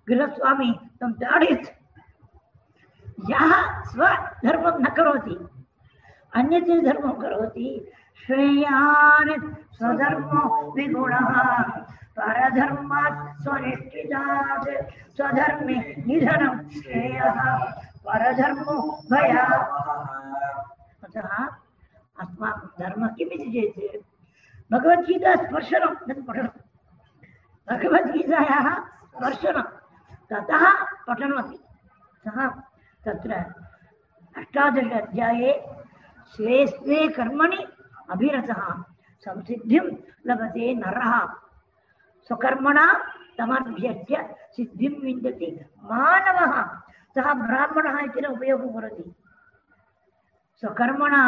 गृहस्वामी तं ताडयत्। यः स्वधर्मं न करोति अन्यत् धर्मं करोति, श्रेयान् स्वधर्मो विगुणः, परधर्मात् स्वनिष्ठितात्, स्वधर्मे निधनं श्रेयः, परधर्मो भयावहः अतः अस्माकं धर्मः किमिति चेत्, भगवद्गीता स्पर्शनं तत् पठनं भगवद्गीतायाः स्पर्शनं ततः पठनमपि। सः तत्र अष्टादश अध्याये स्वे कर्मणि अभिरतः। संसिद्धिं लभते नरः। स्वकर्मणा तमभ्यस्य सिद्धिं विन्दति। मानवः, सः ब्राह्मणः इति न उपयोगं करोति। स्वकर्मणा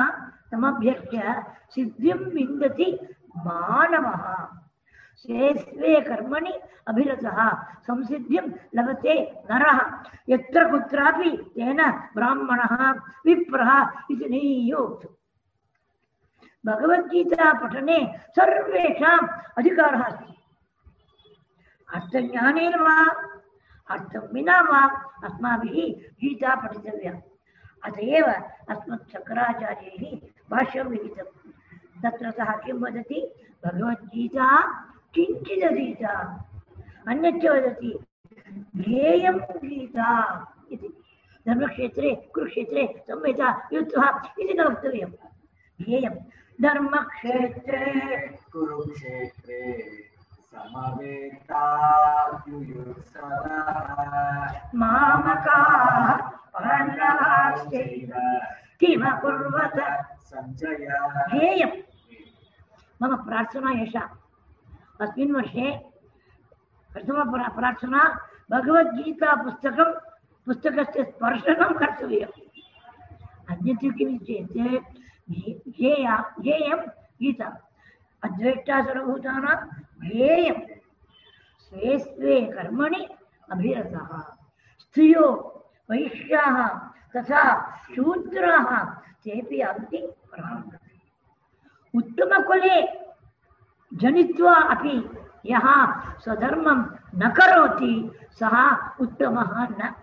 तमभ्यस्य सिद्धिं विन्दति मानवः। स्वे कर्मणि अभिरतः। संसिद्धिं लभते नरः। यत्र कुत्रापि तेन ब्राह्मणः विप्रः इति नैयोक्तु। भगवद्गीता पठने सर्वेषाम् अधिकारः अस्ति। अर्थज्ञानेन वा अर्थं विना वा अस्माभिः गीता पठितव्या। अत एव अस्मत् शङ्कराचार्यैः भाष्यं विहितं तत्र सः किं वदति? भगवद्गीता किञ्चिदधीता अन्यच्च वदति ध्येयं गीता इति धर्मक्षेत्रे कुरुक्षेत्रे संहिता युद्धः इति न वक्तव्यं ध्येयं धर्मक्षेत्रे कुरुक्षेत्रे समवेतायुयुत्सवः मामकाः पाण्डवाश्चैव किमकुर्वत सञ्जय ध्येयं मम प्रार्थना एषा अस्मिन् वर्षे प्रथमप्रा प्रार्थना भगवद्गीतापुस्तकं पुस्तकस्य स्पर्शनं कर्तव्यम्। अन्यत् किमिति चेत् गीता अद्वेष्टा सर्वभूतानां ध्येयं स्वे स्वे कर्मणि अभिरतः। स्त्रियो वैश्याः तथा शूद्राः तेपि अन्ति उत्तमकुले जनित्वा अपि यः स्वधर्मं न करोति, सः उत्तमः न।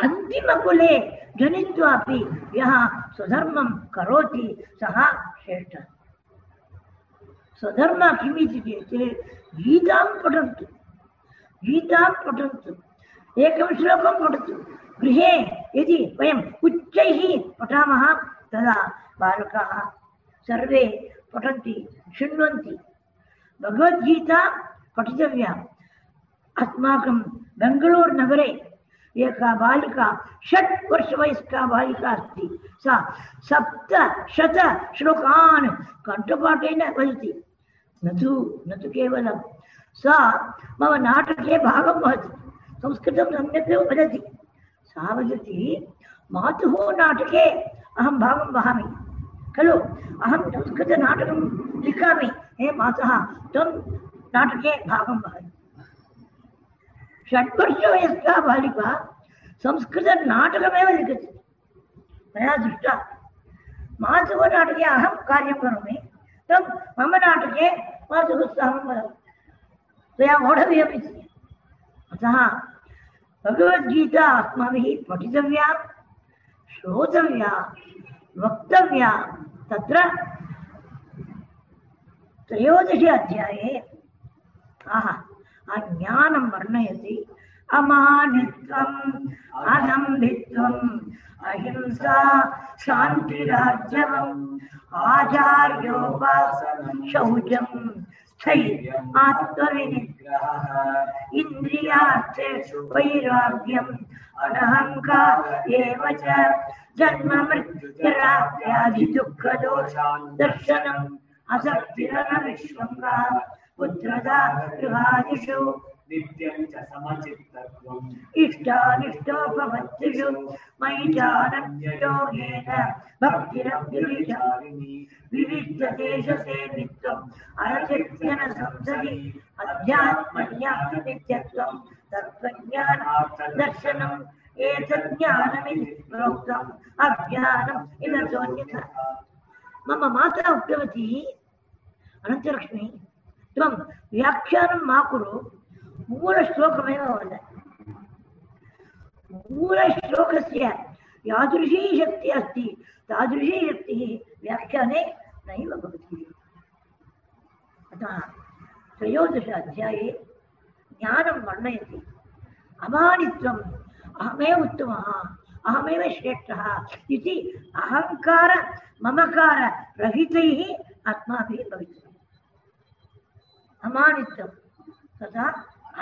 अन्तिमकुले जनित्वापि यः स्वधर्मं करोति, सः श्रेष्ठः। स्वधर्म किमिति चेत् गीतां पठन्तु गीतां पठन्तु, एकं श्लोकं पठतु। गृहे यदि वयम् उच्चैः पठामः, तदा बालकाः सर्वे पठन्ति, शृण्वन्ति। भगवद्गीता पठितव्या। अस्माकं बेङ्गळूरुनगरे एका बालिका, षट् वर्षवयस्का बालिका अस्ति। सा सप्तशतश्लोकान् कण्ठपाठेन वदति। न तु न तु केवलं। सा मम नाटके भागं वहति संस्कृतं सम्यक् वदति। सा वदति, मातुः नाटके अहं भागं वहामि। खलु। अहं संस्कृतनाटकं लिखामि। हे मातः, त्वं नाटके भागं वहति षड्वर्षवयस्का बालिका संस्कृतनाटकमेव लिखति। मया दृष्टा। मातुः नाटके अहं कार्यं करोमि। तं मम नाटके स्थानं वदति त्वया ओढव्यम्। इति अतः, भगवद्गीता अस्माभिः पठितव्या, श्रोतव्या। वक्तव्या तत्र त्रयोदशे अध्याये। आहा, आ ज्ञानं वर्णयति। अमानित्वम् अहिंसा शान्तिरार्जवम् आचार्योपासनं शौचं स्थैर्यम्, आत्मविनिग्रहः। इन्द्रियार्थेषु वैराग्यम् अनहङ्कार एव च जन्म मृत्युराप्यादिदुःखदोषान् दर्शनम् असक्तिरनविश्वङ्गा पुत्रदा गृहादिषु। नित्यं च समचित्तत्वम्। इष्टानिष्टोपपत्तिषु मयि चानन्ययोगेन भक्तिरव्यभिचारिणी विविधदेशसेवित्वम् अरचित्यन संसदि अज्ञानम् इदतोऽन्यथा मम माता उक्तवती अनन्तलक्ष्मी त्वं व्याख्यानं मा कुरु? मूलश्लोकमेव वद। मूलश्लोकस्य यादृशी शक्तिः अस्ति, तादृशी शक्तिः व्याख्याने नैव भवति। अतः त्रयोदश अध्याये ज्ञानं वर्णयति अमानित्वम् अहमेव उत्तमः अहमेव श्रेष्ठः इति अहङ्कार ममकार रहितैः अस्माभिः भवितव्यम् अमानित्वं तथा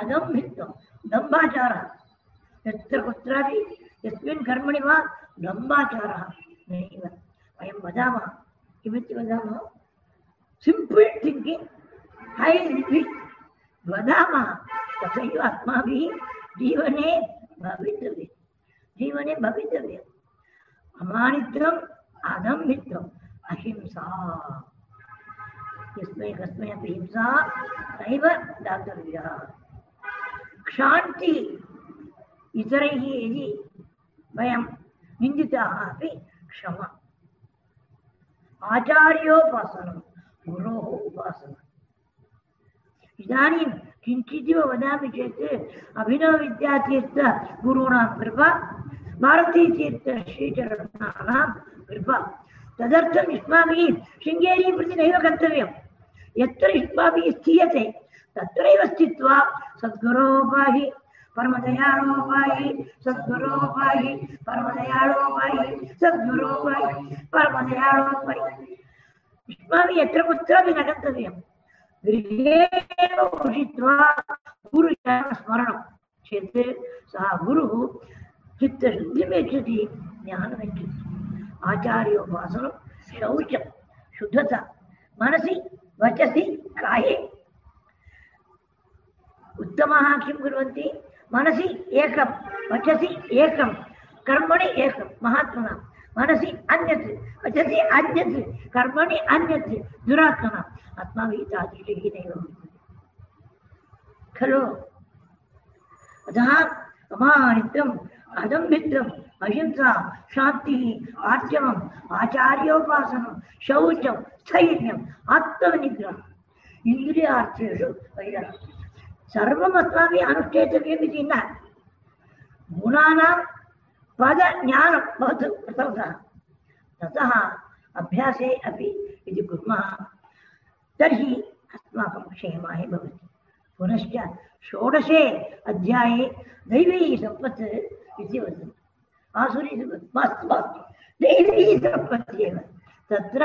अदम्भित्वं दम्भाचारः यत्र कुत्रापि यस्मिन् कर्मणि वा दम्भाचारः नैव वयं वदामः किमिति वदामः सिम्पल् थिङ्किङ्ग् वदामः तथैव अस्माभिः जीवने भवितव्यं जीवने भवितव्यम् अमानित्वम् अदम्भित्वम् अहिंसा यस्मै कस्मै अपि हिंसा नैव दातव्या क्षान्तिः इतरैः यदि वयं निन्दिताः अपि क्षमा आचार्योपासनं गुरोः उपासनम् इदानीं किञ्चिदिव वदामि चेत् अभिनवविद्यातीर्थ गुरूणां कृपा भारतीतीर्थ श्रीचरणानां कृपा। तदर्थं युष्माभिः शृङ्गेरीं प्रति नैव गन्तव्यं यत्र युष्माभिः स्थीयते तत्रैव स्थित्वा सद्गुरोपाहि परमदयाळोपाहि सद्गुरोपाहि परमदयाळोपाहि सद्गुरोपाहि परमदयाळोपाहि युष्माभिः यत्र कुत्रापि न गन्तव्यं उषित्वा गुरुचरणस्मरणं चेत् सः गुरुः चित्तशुद्धिमेच्छति ज्ञानमेच्छति। आचार्योपासनं शौचं, शुद्धता, मनसि वचसि काये? उत्तमाः किं कुर्वन्ति? मनसि एकं, वचसि एकं, कर्मणि एकं महात्मना मनसि अन्यत् वचसि अन्यत् कर्मणि अन्यत् दुरात्मना अस्माभिः तादृशैः खलु अतः अमानित्वम् अदम्भित्वम् अहिंसा शान्तिः आर्जवम् आचार्योपासनं शौचं स्थैर्यम् आत्मनिग्रहम् इन्द्रियार्थेषु वैराग्यम् सर्वम् अस्माभिः अनुष्ठेतव्यम् इति न गुणानां पदज्ञानं भवतु प्रथमतः ततः अभ्यासे अपि यदि कुर्मः, तर्हि अस्माकं क्षेमाय भवति। पुनश्च षोडशे अध्याये दैवी सम्पत् इति आसुरी सम्पत्, मास्तु मास्तु। दैवी संपत्ति एव। तत्र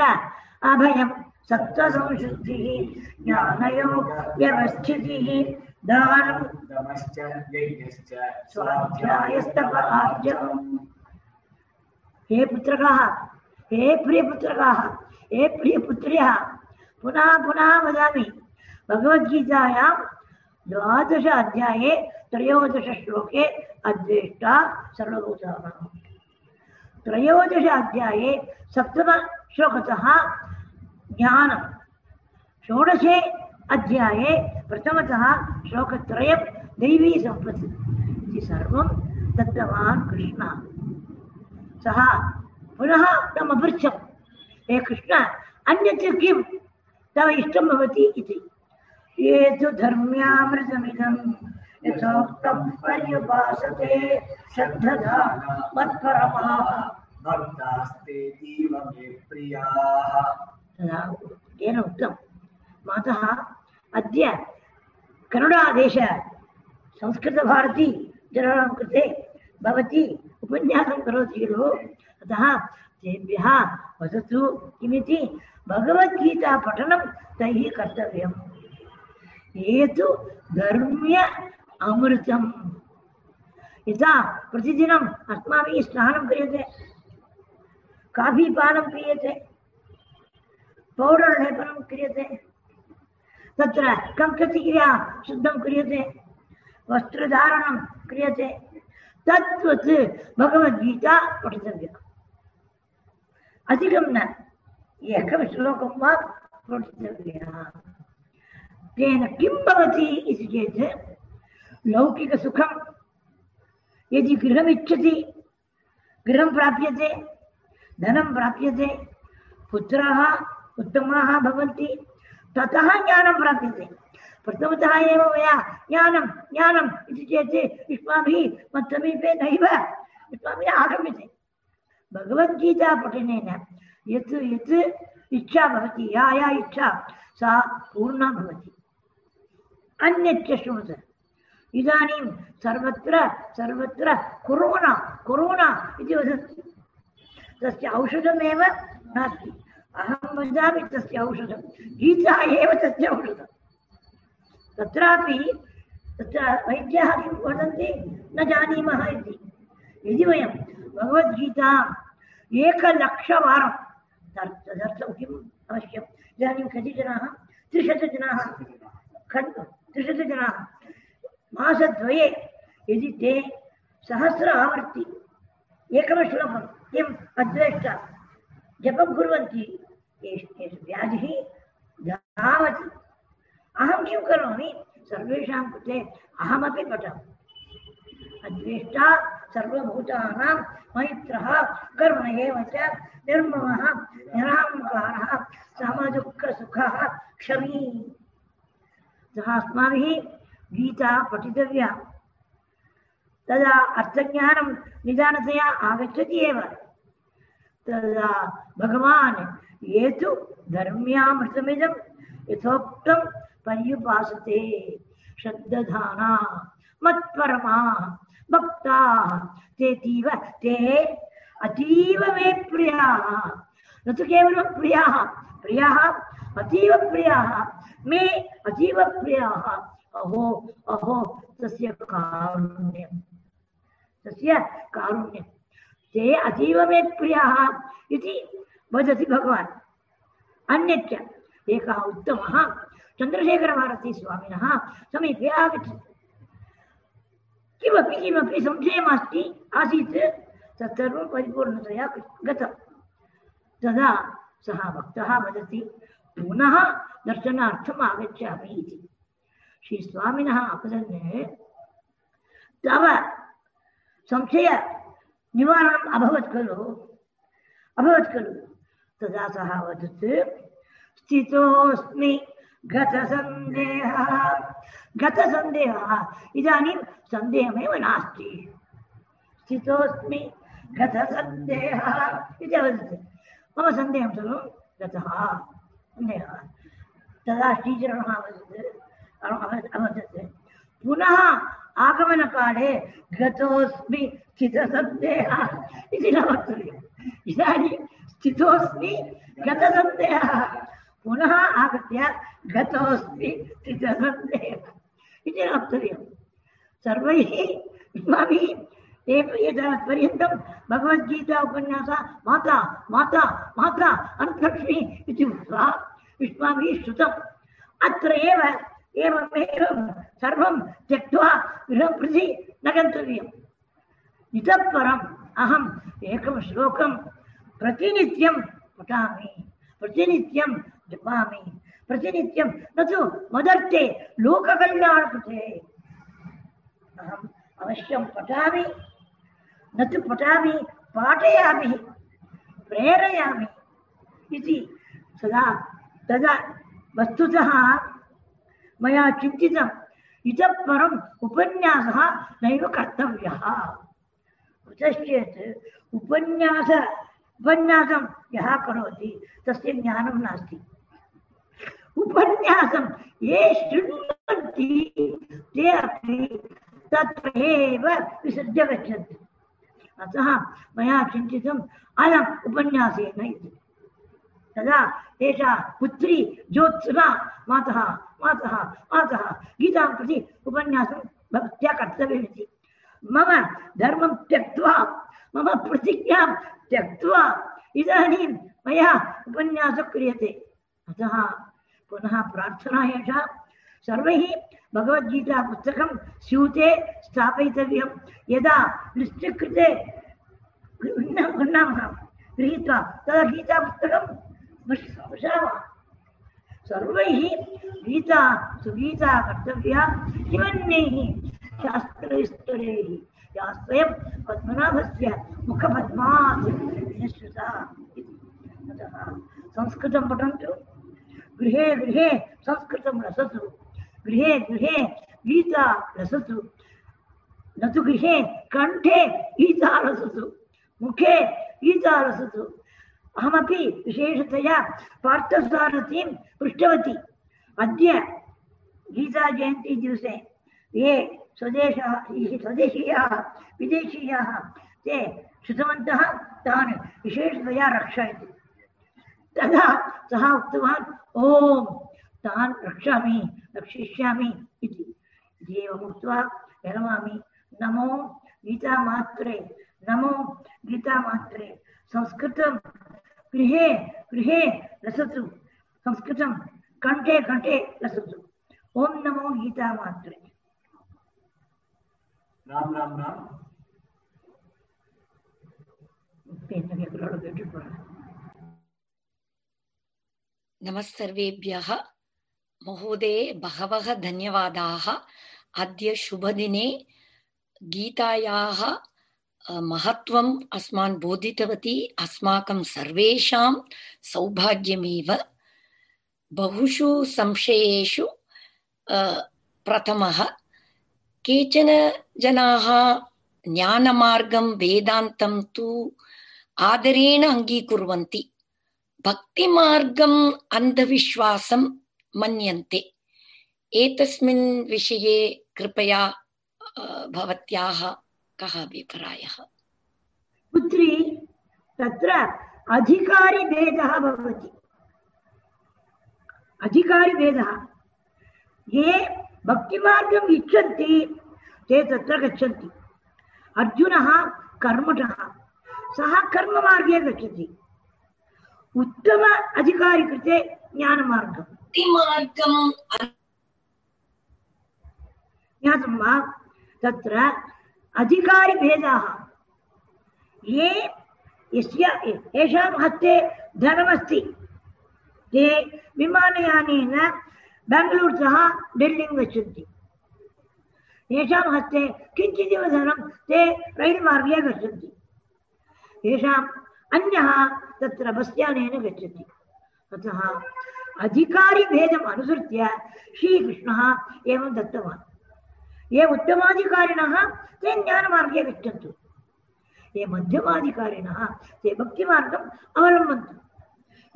अभयं सत्त्वसंशुद्धिः ज्ञानयो व्यवस्थितिः दानं दमश्च यज्ञश्च हे पुत्रकाः, हे प्रियपुत्रकाः, हे पुनः पुनः वदामि। भगवद्गीतायां द्वादश अध्याये सर्वभूतानां। त्रयोदश अध्याये षोडशे अध्याये प्रथमतः श्लोकत्रयं दैवी संपत्ति इति सर्वं दत्तवान् कृष्णः। सः पुनः तम् अपृच्छम् हे कृष्ण अन्यत् किं तव इष्टं भवति इति। ये तु धर्म्यामृतमिदं यथोक्तं पर्युपासते श्रद्धदा मत्परमाः। भक्तास्तेतीव मे प्रियाः। तदा तेन उक्तं मातः अद्य कन्नडादेश संस्कृतभारती जनानां कृते भवती उपन्यासं करोति खलु। अतः तेभ्यः वदतु किमिति भगवद्गीतापठनं तैः कर्तव्यम्। ये तु धर्म्य अमृतम्। यथा प्रतिदिनम् अस्माभिः स्नानं क्रियते काफीपानं क्रियते पौडर् लेपनं क्रियते। तत्र कङ्कतिक्रिया शुद्धं क्रियते, वस्त्रधारणं क्रियते। तद्वत् भगवद्गीता पठितव्या। अधिकं न, एकं श्लोकं वा पठितव्या। तेन किं भवति इति चेत्, लौकिकसुखं यदि गृहमिच्छति, गृहं प्राप्यते, धनं प्राप्यते, पुत्राः उत्तमाः भवन्ति ततः ज्ञानं प्राप्यते। प्रथमतः एव मया ज्ञानं ज्ञानम् इति चेत् युष्माभिः मत्समीपे नैव युष्माभिः आगम्यते। भगवद्गीता पठनेन यत् यत् इच्छा भवति, या या इच्छा, सा पूर्णा भवति। अन्यच्च शृणुत इदानीं सर्वत्र सर्वत्र कोरोना कोरोना इति वदन्ति। तस्य औषधमेव नास्ति। अहं वदामि तस्य औषधं। गीता एव तस्य औषधं। तत्रापि तत्र वैद्याः किं वदन्ति, न जानीमः इति। यदि वयं भगवद्गीताम् एकलक्षवारं तदर्थं किम् आवश्यकम् इदानीं कति जनाः? त्रिशतजनाः खण्ड त्रिशतजनाः मासद्वये यदि ते सहस्र आवर्ति एकं श्लोकं किम् अद्वेष्ट जपं कुर्वन्ति व्याधिः धावति अहं किं करोमि? सर्वेषां कृते अहमपि पठामि। अद्वेष्टा सर्वभूतानां मैत्रः कर्म एव च निर्ममः समदुःखसुखः क्षमी। सः अस्माभिः गीता पठितव्या। तदा अर्थज्ञानं निदानतया आगच्छति एव। तदा भगवान्, ये तु धर्म्यामृतमिदं यथोक्तं पर्युपासते। श्रद्धधाना, मत्परमा, भक्ताः तेतीव ते अतीव मे प्रियाः। न तु केवलं प्रियाः प्रियाः अतीव प्रियाः, मे अतीव प्रियाः। अहो अहो, तस्य कारुण्यं तस्य कारुण्यं ते अतीव मे प्रियाः वदति भगवान्। अन्यच्च एकः उत्तमः चन्द्रशेखरभारतीस्वामिनः समीपे आगच्छति। किमपि किमपि संशयमस्ति आसीत् तत्सर्वं परिपूर्णतया गतं। तदा सः भक्तः वदति, पुनः दर्शनार्थम् आगच्छामि इति। श्रीस्वामिनः अपदन् तव संशय निवारणम् अभवत् खलु? अभवत् खलु? तदा सः वदत्, स्थितोऽस्मि गतसन्देहः गतसन्देहः इदानीं सन्देहमेव नास्ति। स्थितोऽस्मि गतसन्देहः इति अवदत् मम सन्देहं सर्वं गतः सन्देहः। तदा श्रीचरणः अवदत् अव- अवदत्। पुनः आगमनकाले गतोऽस्मि स्थितसन्देहः इति न वक्तव्यम् इदानीं स्थितोऽस्मि गतसन्देहः पुनः आगत्य गतोऽस्मि इति न वक्तव्यम् सर्वैः एतावत्पर्यन्तं भगवद्गीता उपन्यासः माता माता माता अनन्तलक्ष्मी इति उक्त्वा युष्माभिः श्रुतम् अत्र एव एवमेव सर्वं त्यक्त्वा गृहं प्रति न गन्तव्यम् इतः परम् अहम् एकं श्लोकं प्रतिनित्यं पठामि, प्रतिनित्यं जपामि, प्रतिनित्यं न तु मदर्थे लोककल्याणकृते अहम् अवश्यं पठामि न तु पठामि, पाठयामि, प्रेरयामि इति सदा, तदा वस्तुतः मया चिन्तितम्। इतः परम् उपन्यासः कुतश्चेत् उपन्यास, उपन्यासं यः करोति, तस्य ज्ञानं नास्ति। उपन्यासं ये शृण्वन्ति, ते अपि तत्र एव विसृज्य गच्छन्ति। अतः मया चिन्तितम् अयम् उपन्यासेन इति। तदा एषा पुत्री ज्योत्सना मातः मातः मातः गीतां प्रति उपन्यासं कर्तव्यमिति। मम धर्मं त्यक्त्वा, मम प्रतिज्ञां त्यक्त्वा, इदानीं मया उपन्यासः क्रियते। अतः पुनः प्रार्थना एषा। सर्वैः भगवद्गीता पुस्तकं स्यूते, स्थापयितव्यं। यदा लिस्ट् कृते गृह्ण- गृह्णामः गृहीत्वा तदा गीतापुस्तकं पश्यामः। सर्वैः गीता सुगीता कर्तव्या। किमन्यैः शास्त्रैस्तरैः या स्वयं पद्मनाभस्य मुखपद्मात् निःसृता। अतः संस्कृतं पठन्तु। गृहे गृहे संस्कृतं रसतु। गृहे गृहे गीता रसतु। न तु गृहे, कण्ठे गीता रसतु। मुखे गीता रसतु। अहमपि विशेषतया पार्थसारथिं पृष्टवती। अद्य गीताजयन्ती दिवसे ये स्वदेशः स्वदेशीयाः, विदेशीयाः, ते श्रुतवन्तः तान् विशेषतया रक्षयति तदा सः उक्तवान् तान् रक्षामि रक्षिष्यामि इति। एवम् उक्त्वा विरमामि नमो गीतामात्रे नमो गीतामात्रे, संस्कृतं गृहे गृहे रसतु, संस्कृतं कण्ठे कण्ठे रसतु। ॐ नमो गीतामात्रे। राम राम राम। नमस्सर्वेभ्यः। महोदये, बहवः धन्यवादाः। अद्य शुभदिने गीतायाः महत्त्वम् अस्मान् बोधितवती। अस्माकं सर्वेषां सौभाग्यमेव। बहुषु संशयेषु प्रथमः। केचन जनाः ज्ञानमार्गं वेदान्तं तु आदरेण अङ्गीकुर्वन्ति। भक्तिमार्गम् अन्धविश्वासं मन्यन्ते। एतस्मिन् विषये कृपया भवत्याः कः अभिप्रायः? पुत्री, तत्र अधिकारिभेदः भवति। अधिकारिभेदः। ये भक्तिमार्गम् इच्छन्ति ते तत्र गच्छन्ति। अर्जुनः कर्मठः सः कर्ममार्गे गच्छति। उत्तम अधिकारी कृते ज्ञानमार्गम्। भक्तिमार्गम् ज्ञातं वा? तत्र अधिकारिभेदाः। ये यस्य येषां हस्ते धनमस्ति ते विमानयानेन बेङ्गलूरुतः डेल्लिं गच्छन्ति येषां हस्ते किञ्चिदेव धनं ते रैल् मार्गे गच्छन्ति येषाम् अन्यः तत्र बस्यानेन गच्छति अतः अधिकारिभेदम् अनुसृत्य श्रीकृष्णः एवं दत्तवान्। ये उत्तमाधिकारिणः ते ज्ञानमार्गे गच्छन्तु। ते मध्यमाधिकारिणः ते भक्तिमार्गम् अवलम्बन्तु।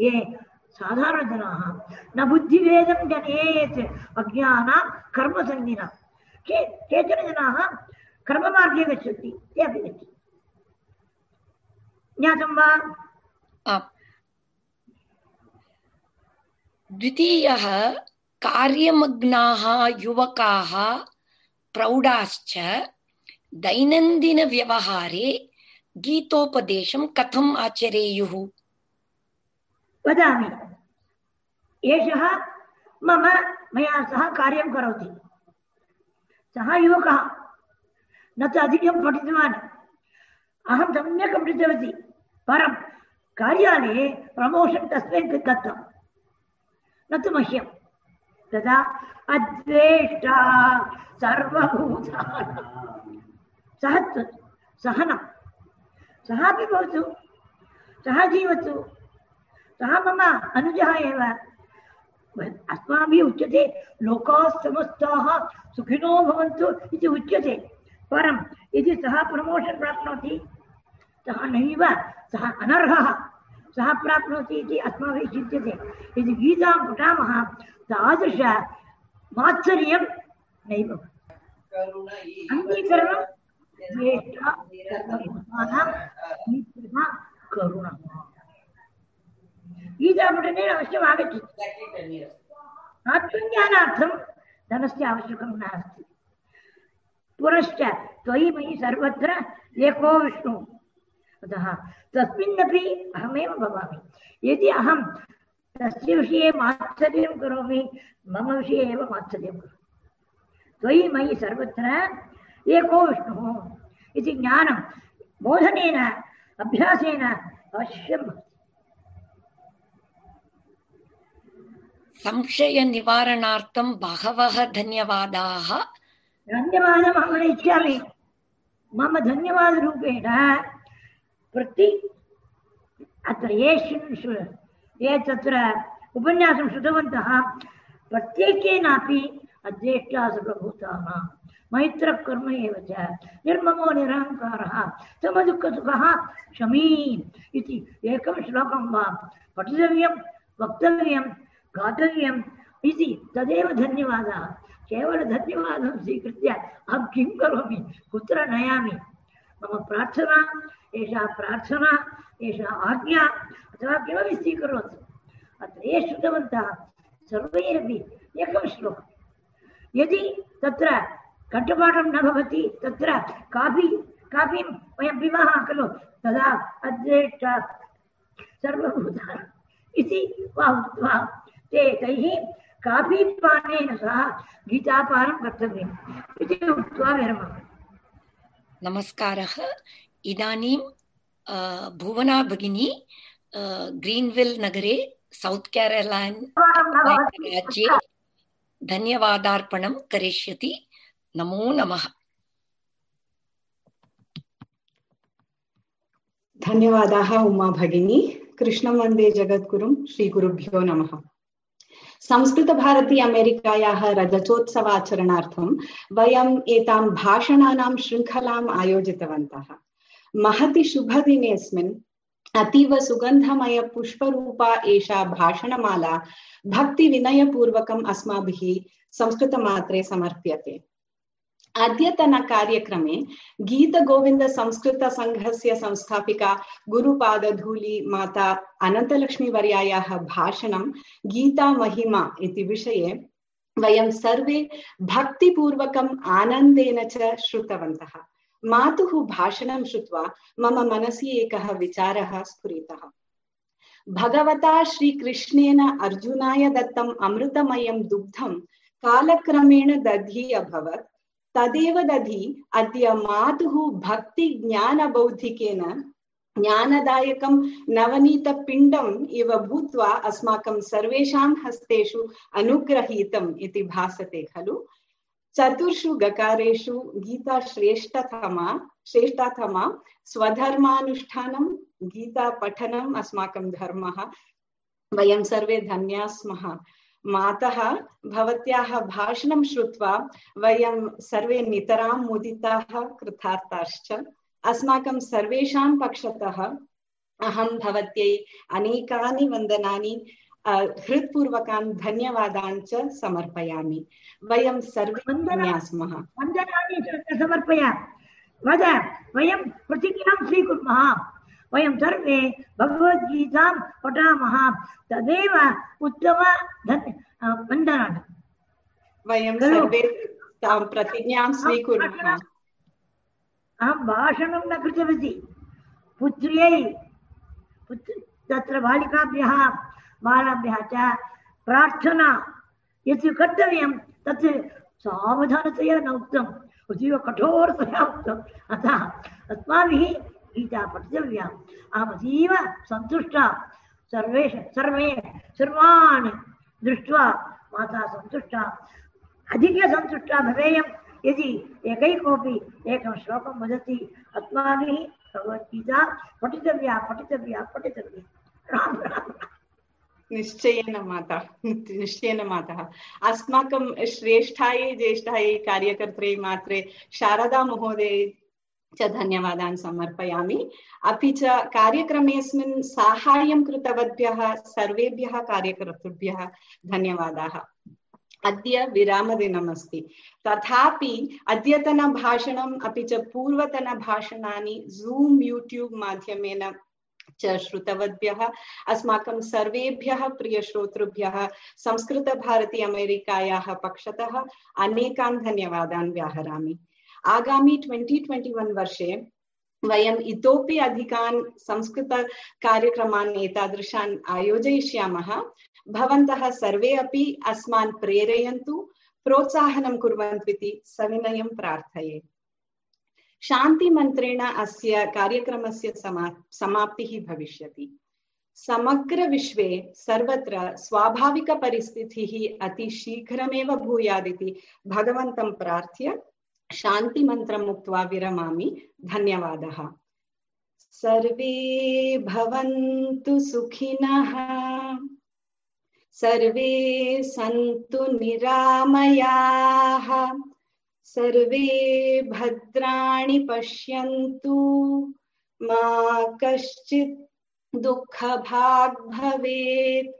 ये साधारणजनाः न बुद्धिभेदं जनेत् अज्ञानां कर्मसङ्गिना के, केचन जनाः कर्ममार्गे गच्छन्ति, ते अपि गच्छन्ति। ज्ञातं वा? द्वितीयः, कार्यमग्नाः युवकाः प्रौढाश्च दैनन्दिनव्यवहारे गीतोपदेशं कथम् आचरेयुः? वदामि। एषः मम, मया सह कार्यं करोति। सः युवकः, न तु अधिकं पठितवान्। अहं सम्यक् पठितवती। परं कार्यालये प्रमोशन् तस्मै दत्तं न तु मह्यं। तदा अद्वेष्टा सहनं सः अपि भवतु। सः जीवतु। सः मम अनुजः एव अस्माभिः उच्यते लोकाः समस्ताः सुखिनो भवन्तु इति उच्यते परं यदि सः प्रमोशन् प्राप्नोति सः नैव सः अनर्हः सः प्राप्नोति इति अस्माभिः चिन्त्यते यदि गीतां पठामः तादृश मात्सर्यं नैव अङ्गीकरणं ज्येष्ठा करुणः गीतापठनेन अवश्यम् आगच्छति आत्मज्ञानार्थं धनस्य आवश्यकं नास्ति। मयि सर्वत्र एको विष्णु। अतः तस्मिन्नपि अहमेव भवामि। यदि अहं तस्य विषये मात्सर्यं करोमि, मम विषये एव मात्सर्यं करोमि। त्वयि मयि सर्वत्र एको विष्णुः। इति ज्ञानं, बोधनेन, अभ्यासेन अवश्यं भवति संशयनिवारणार्थं बहवः धन्यवादाः। धन्यवादम् अहं इच्छामि मम धन्यवादरूपेण प्रति अत्र ये ये तत्र उपन्यासं श्रुतवन्तः, प्रत्येकेनापि अध्येष्टा सर्वभूतानां मैत्रकर्म एव च, निर्ममो निरहङ्कारः, समदुःखसुखः शमी इति एकं श्लोकं वा पठितव्यं वक्तव्यं गातव्यम् इति तदेव धन्यवादः। केवलधन्यवादं स्वीकृत्य अहं किं करोमि? कुत्र नयामि? मम प्रार्थना, एषा प्रार्थना, एषा आज्ञा अथवा किमपि स्वीकरोतु। अत्र ये श्रुतवन्तः, सर्वैरपि एकं श्लोकं यदि तत्र कण्ठपाठं न भवति, तत्र कापि, कापीं वयं पिबामः खलु, तदा अद्वेष्ट सर्वभूतानि इति वा उक्त्वा ते तैः काफीपानेन सह गीतापानं कर्तव्यम् इति उक्त्वा विरमामि। नमस्कारः। इदानीं भुवना भगिनी ग्रीन्विल् नगरे सौत् केरलान् राज्ये धन्यवादार्पणं करिष्यति। नमो नमः। धन्यवादाः उमा भगिनी। कृष्णं वंदे जगद्गुरुं श्रीगुरुभ्यो नमः। संस्कृतभारती अमेरिकायाः रजतोत्सवाचरणार्थं वयम् एतां भाषणानां शृङ्खलाम् आयोजितवन्तः। महति शुभदिनेऽस्मिन् अतीव सुगन्धमय पुष्परूपा एषा भाषणमाला भक्तिविनयपूर्वकम् अस्माभिः संस्कृतमात्रे समर्प्यते। अद्यतनकार्यक्रमे गीतगोविन्द संस्कृतसङ्घस्य संस्थापिका गुरुपादधूली माता अनन्तलक्ष्मीवर्यायाः भाषणं गीता महिमा इति विषये वयं सर्वे भक्तिपूर्वकम् आनन्देन च श्रुतवन्तः। मातुः भाषणं मम मनसि एकः विचारः स्फुरितः। भगवता श्रीकृष्णेन अर्जुनाय दत्तम् अमृतमयं दुग्धं कालक्रमेण दधी अभवत्। तदेव दधि अद्य मातुः भक्तिज्ञानबौद्धिकेन ज्ञानदायकं नवनीतपिण्डम् इव भूत्वा अस्माकं सर्वेषां हस्तेषु अनुग्रहीतम् इति भासते खलु। चतुर्षु गकारेषु गीता श्रेष्ठतमा श्रेष्ठतमा स्वधर्मानुष्ठानं गीता पठनम् अस्माकं धर्मः। वयं सर्वे धन्या स्मः मातः भवत्याः भाषणं श्रुत्वा वयं सर्वे नितरां मुदिताः कृतार्थाश्च। अस्माकं सर्वेषां पक्षतः अहं भवत्यै अनेकानि वन्दनानि हृत्पूर्वकान् धन्यवादान् च समर्पयामि। वयं सर्वे ज्ञास्मः वन्दनानि स- समर्पय वद वयं प्रतिज्ञां स्वीकुर्मः। वयं सर्वे भगवद्गीतां पठामः। तदेव उत्तम वन्दनानि वयं सर्वे तां प्रतिज्ञां स्वीकुर्मः। अहं भाषणं न कृतवती। पुत्र्यै पुत्र तत्र बालिकाभ्यः बालाभ्यः च प्रार्थना यत् कर्तव्यं तत् सावधानतया न उक्तम् अतीव कठोरतया उक्तम्। अतः अस्माभिः गीता पठितव्या अहम् अतीव सन्तुष्टा सर्वे सर्वे सर्वाणि दृष्ट्वा माता सन्तुष्टा अधिकसन्तुष्टा भवेयं। यदि एकैकोऽपि एकं श्लोकं वदति अस्माभिः भगवद्गीता पठितव्या पठितव्या पठितव्या। राम राम। निश्चयेन माता। निश्चयेन मातः। अस्माकं श्रेष्ठायै ज्येष्ठायै कार्यकर्त्रे मात्रे शारदा महोदये च धन्यवादान् समर्पयामि। अपि च कार्यक्रमेऽस्मिन् साहाय्यं कृतवद्भ्यः, सर्वेभ्यः कार्यकर्तृभ्यः धन्यवादाः। अद्य विरामदिनमस्ति। तथापि अद्यतनभाषणम् अपि च पूर्वतनभाषणानि जूम् यूट्यूब् माध्यमेन च श्रुतवद्भ्यः। अस्माकं सर्वेभ्यः प्रियश्रोतृभ्यः संस्कृतभारती अमेरिकायाः पक्षतः अनेकान् धन्यवादान् व्याहरामि। आगामि ट्वेण्टि ट्वेण्टि वन् वर्षे वयम् इतोपि अधिकान् संस्कृतकार्यक्रमान् एतादृशान् आयोजयिष्यामः। भवन्तः सर्वे अपि अस्मान् प्रेरयन्तु, प्रोत्साहनं कुर्वन्तु इति सविनयं प्रार्थये। शान्तिमन्त्रेण अस्य कार्यक्रमस्य समा, समाप्तिः भविष्यति। समग्रविश्वे सर्वत्र स्वाभाविकपरिस्थितिः अतिशीघ्रमेव भूयादिति भगवन्तं प्रार्थ्य शान्तिमन्त्रम् उक्त्वा विरमामि। धन्यवादः। सर्वे भवन्तु सुखिनः। सर्वे सन्तु निरामयाः। सर्वे भद्राणि पश्यन्तु। मा कश्चित् दुःखभाग् भवेत्।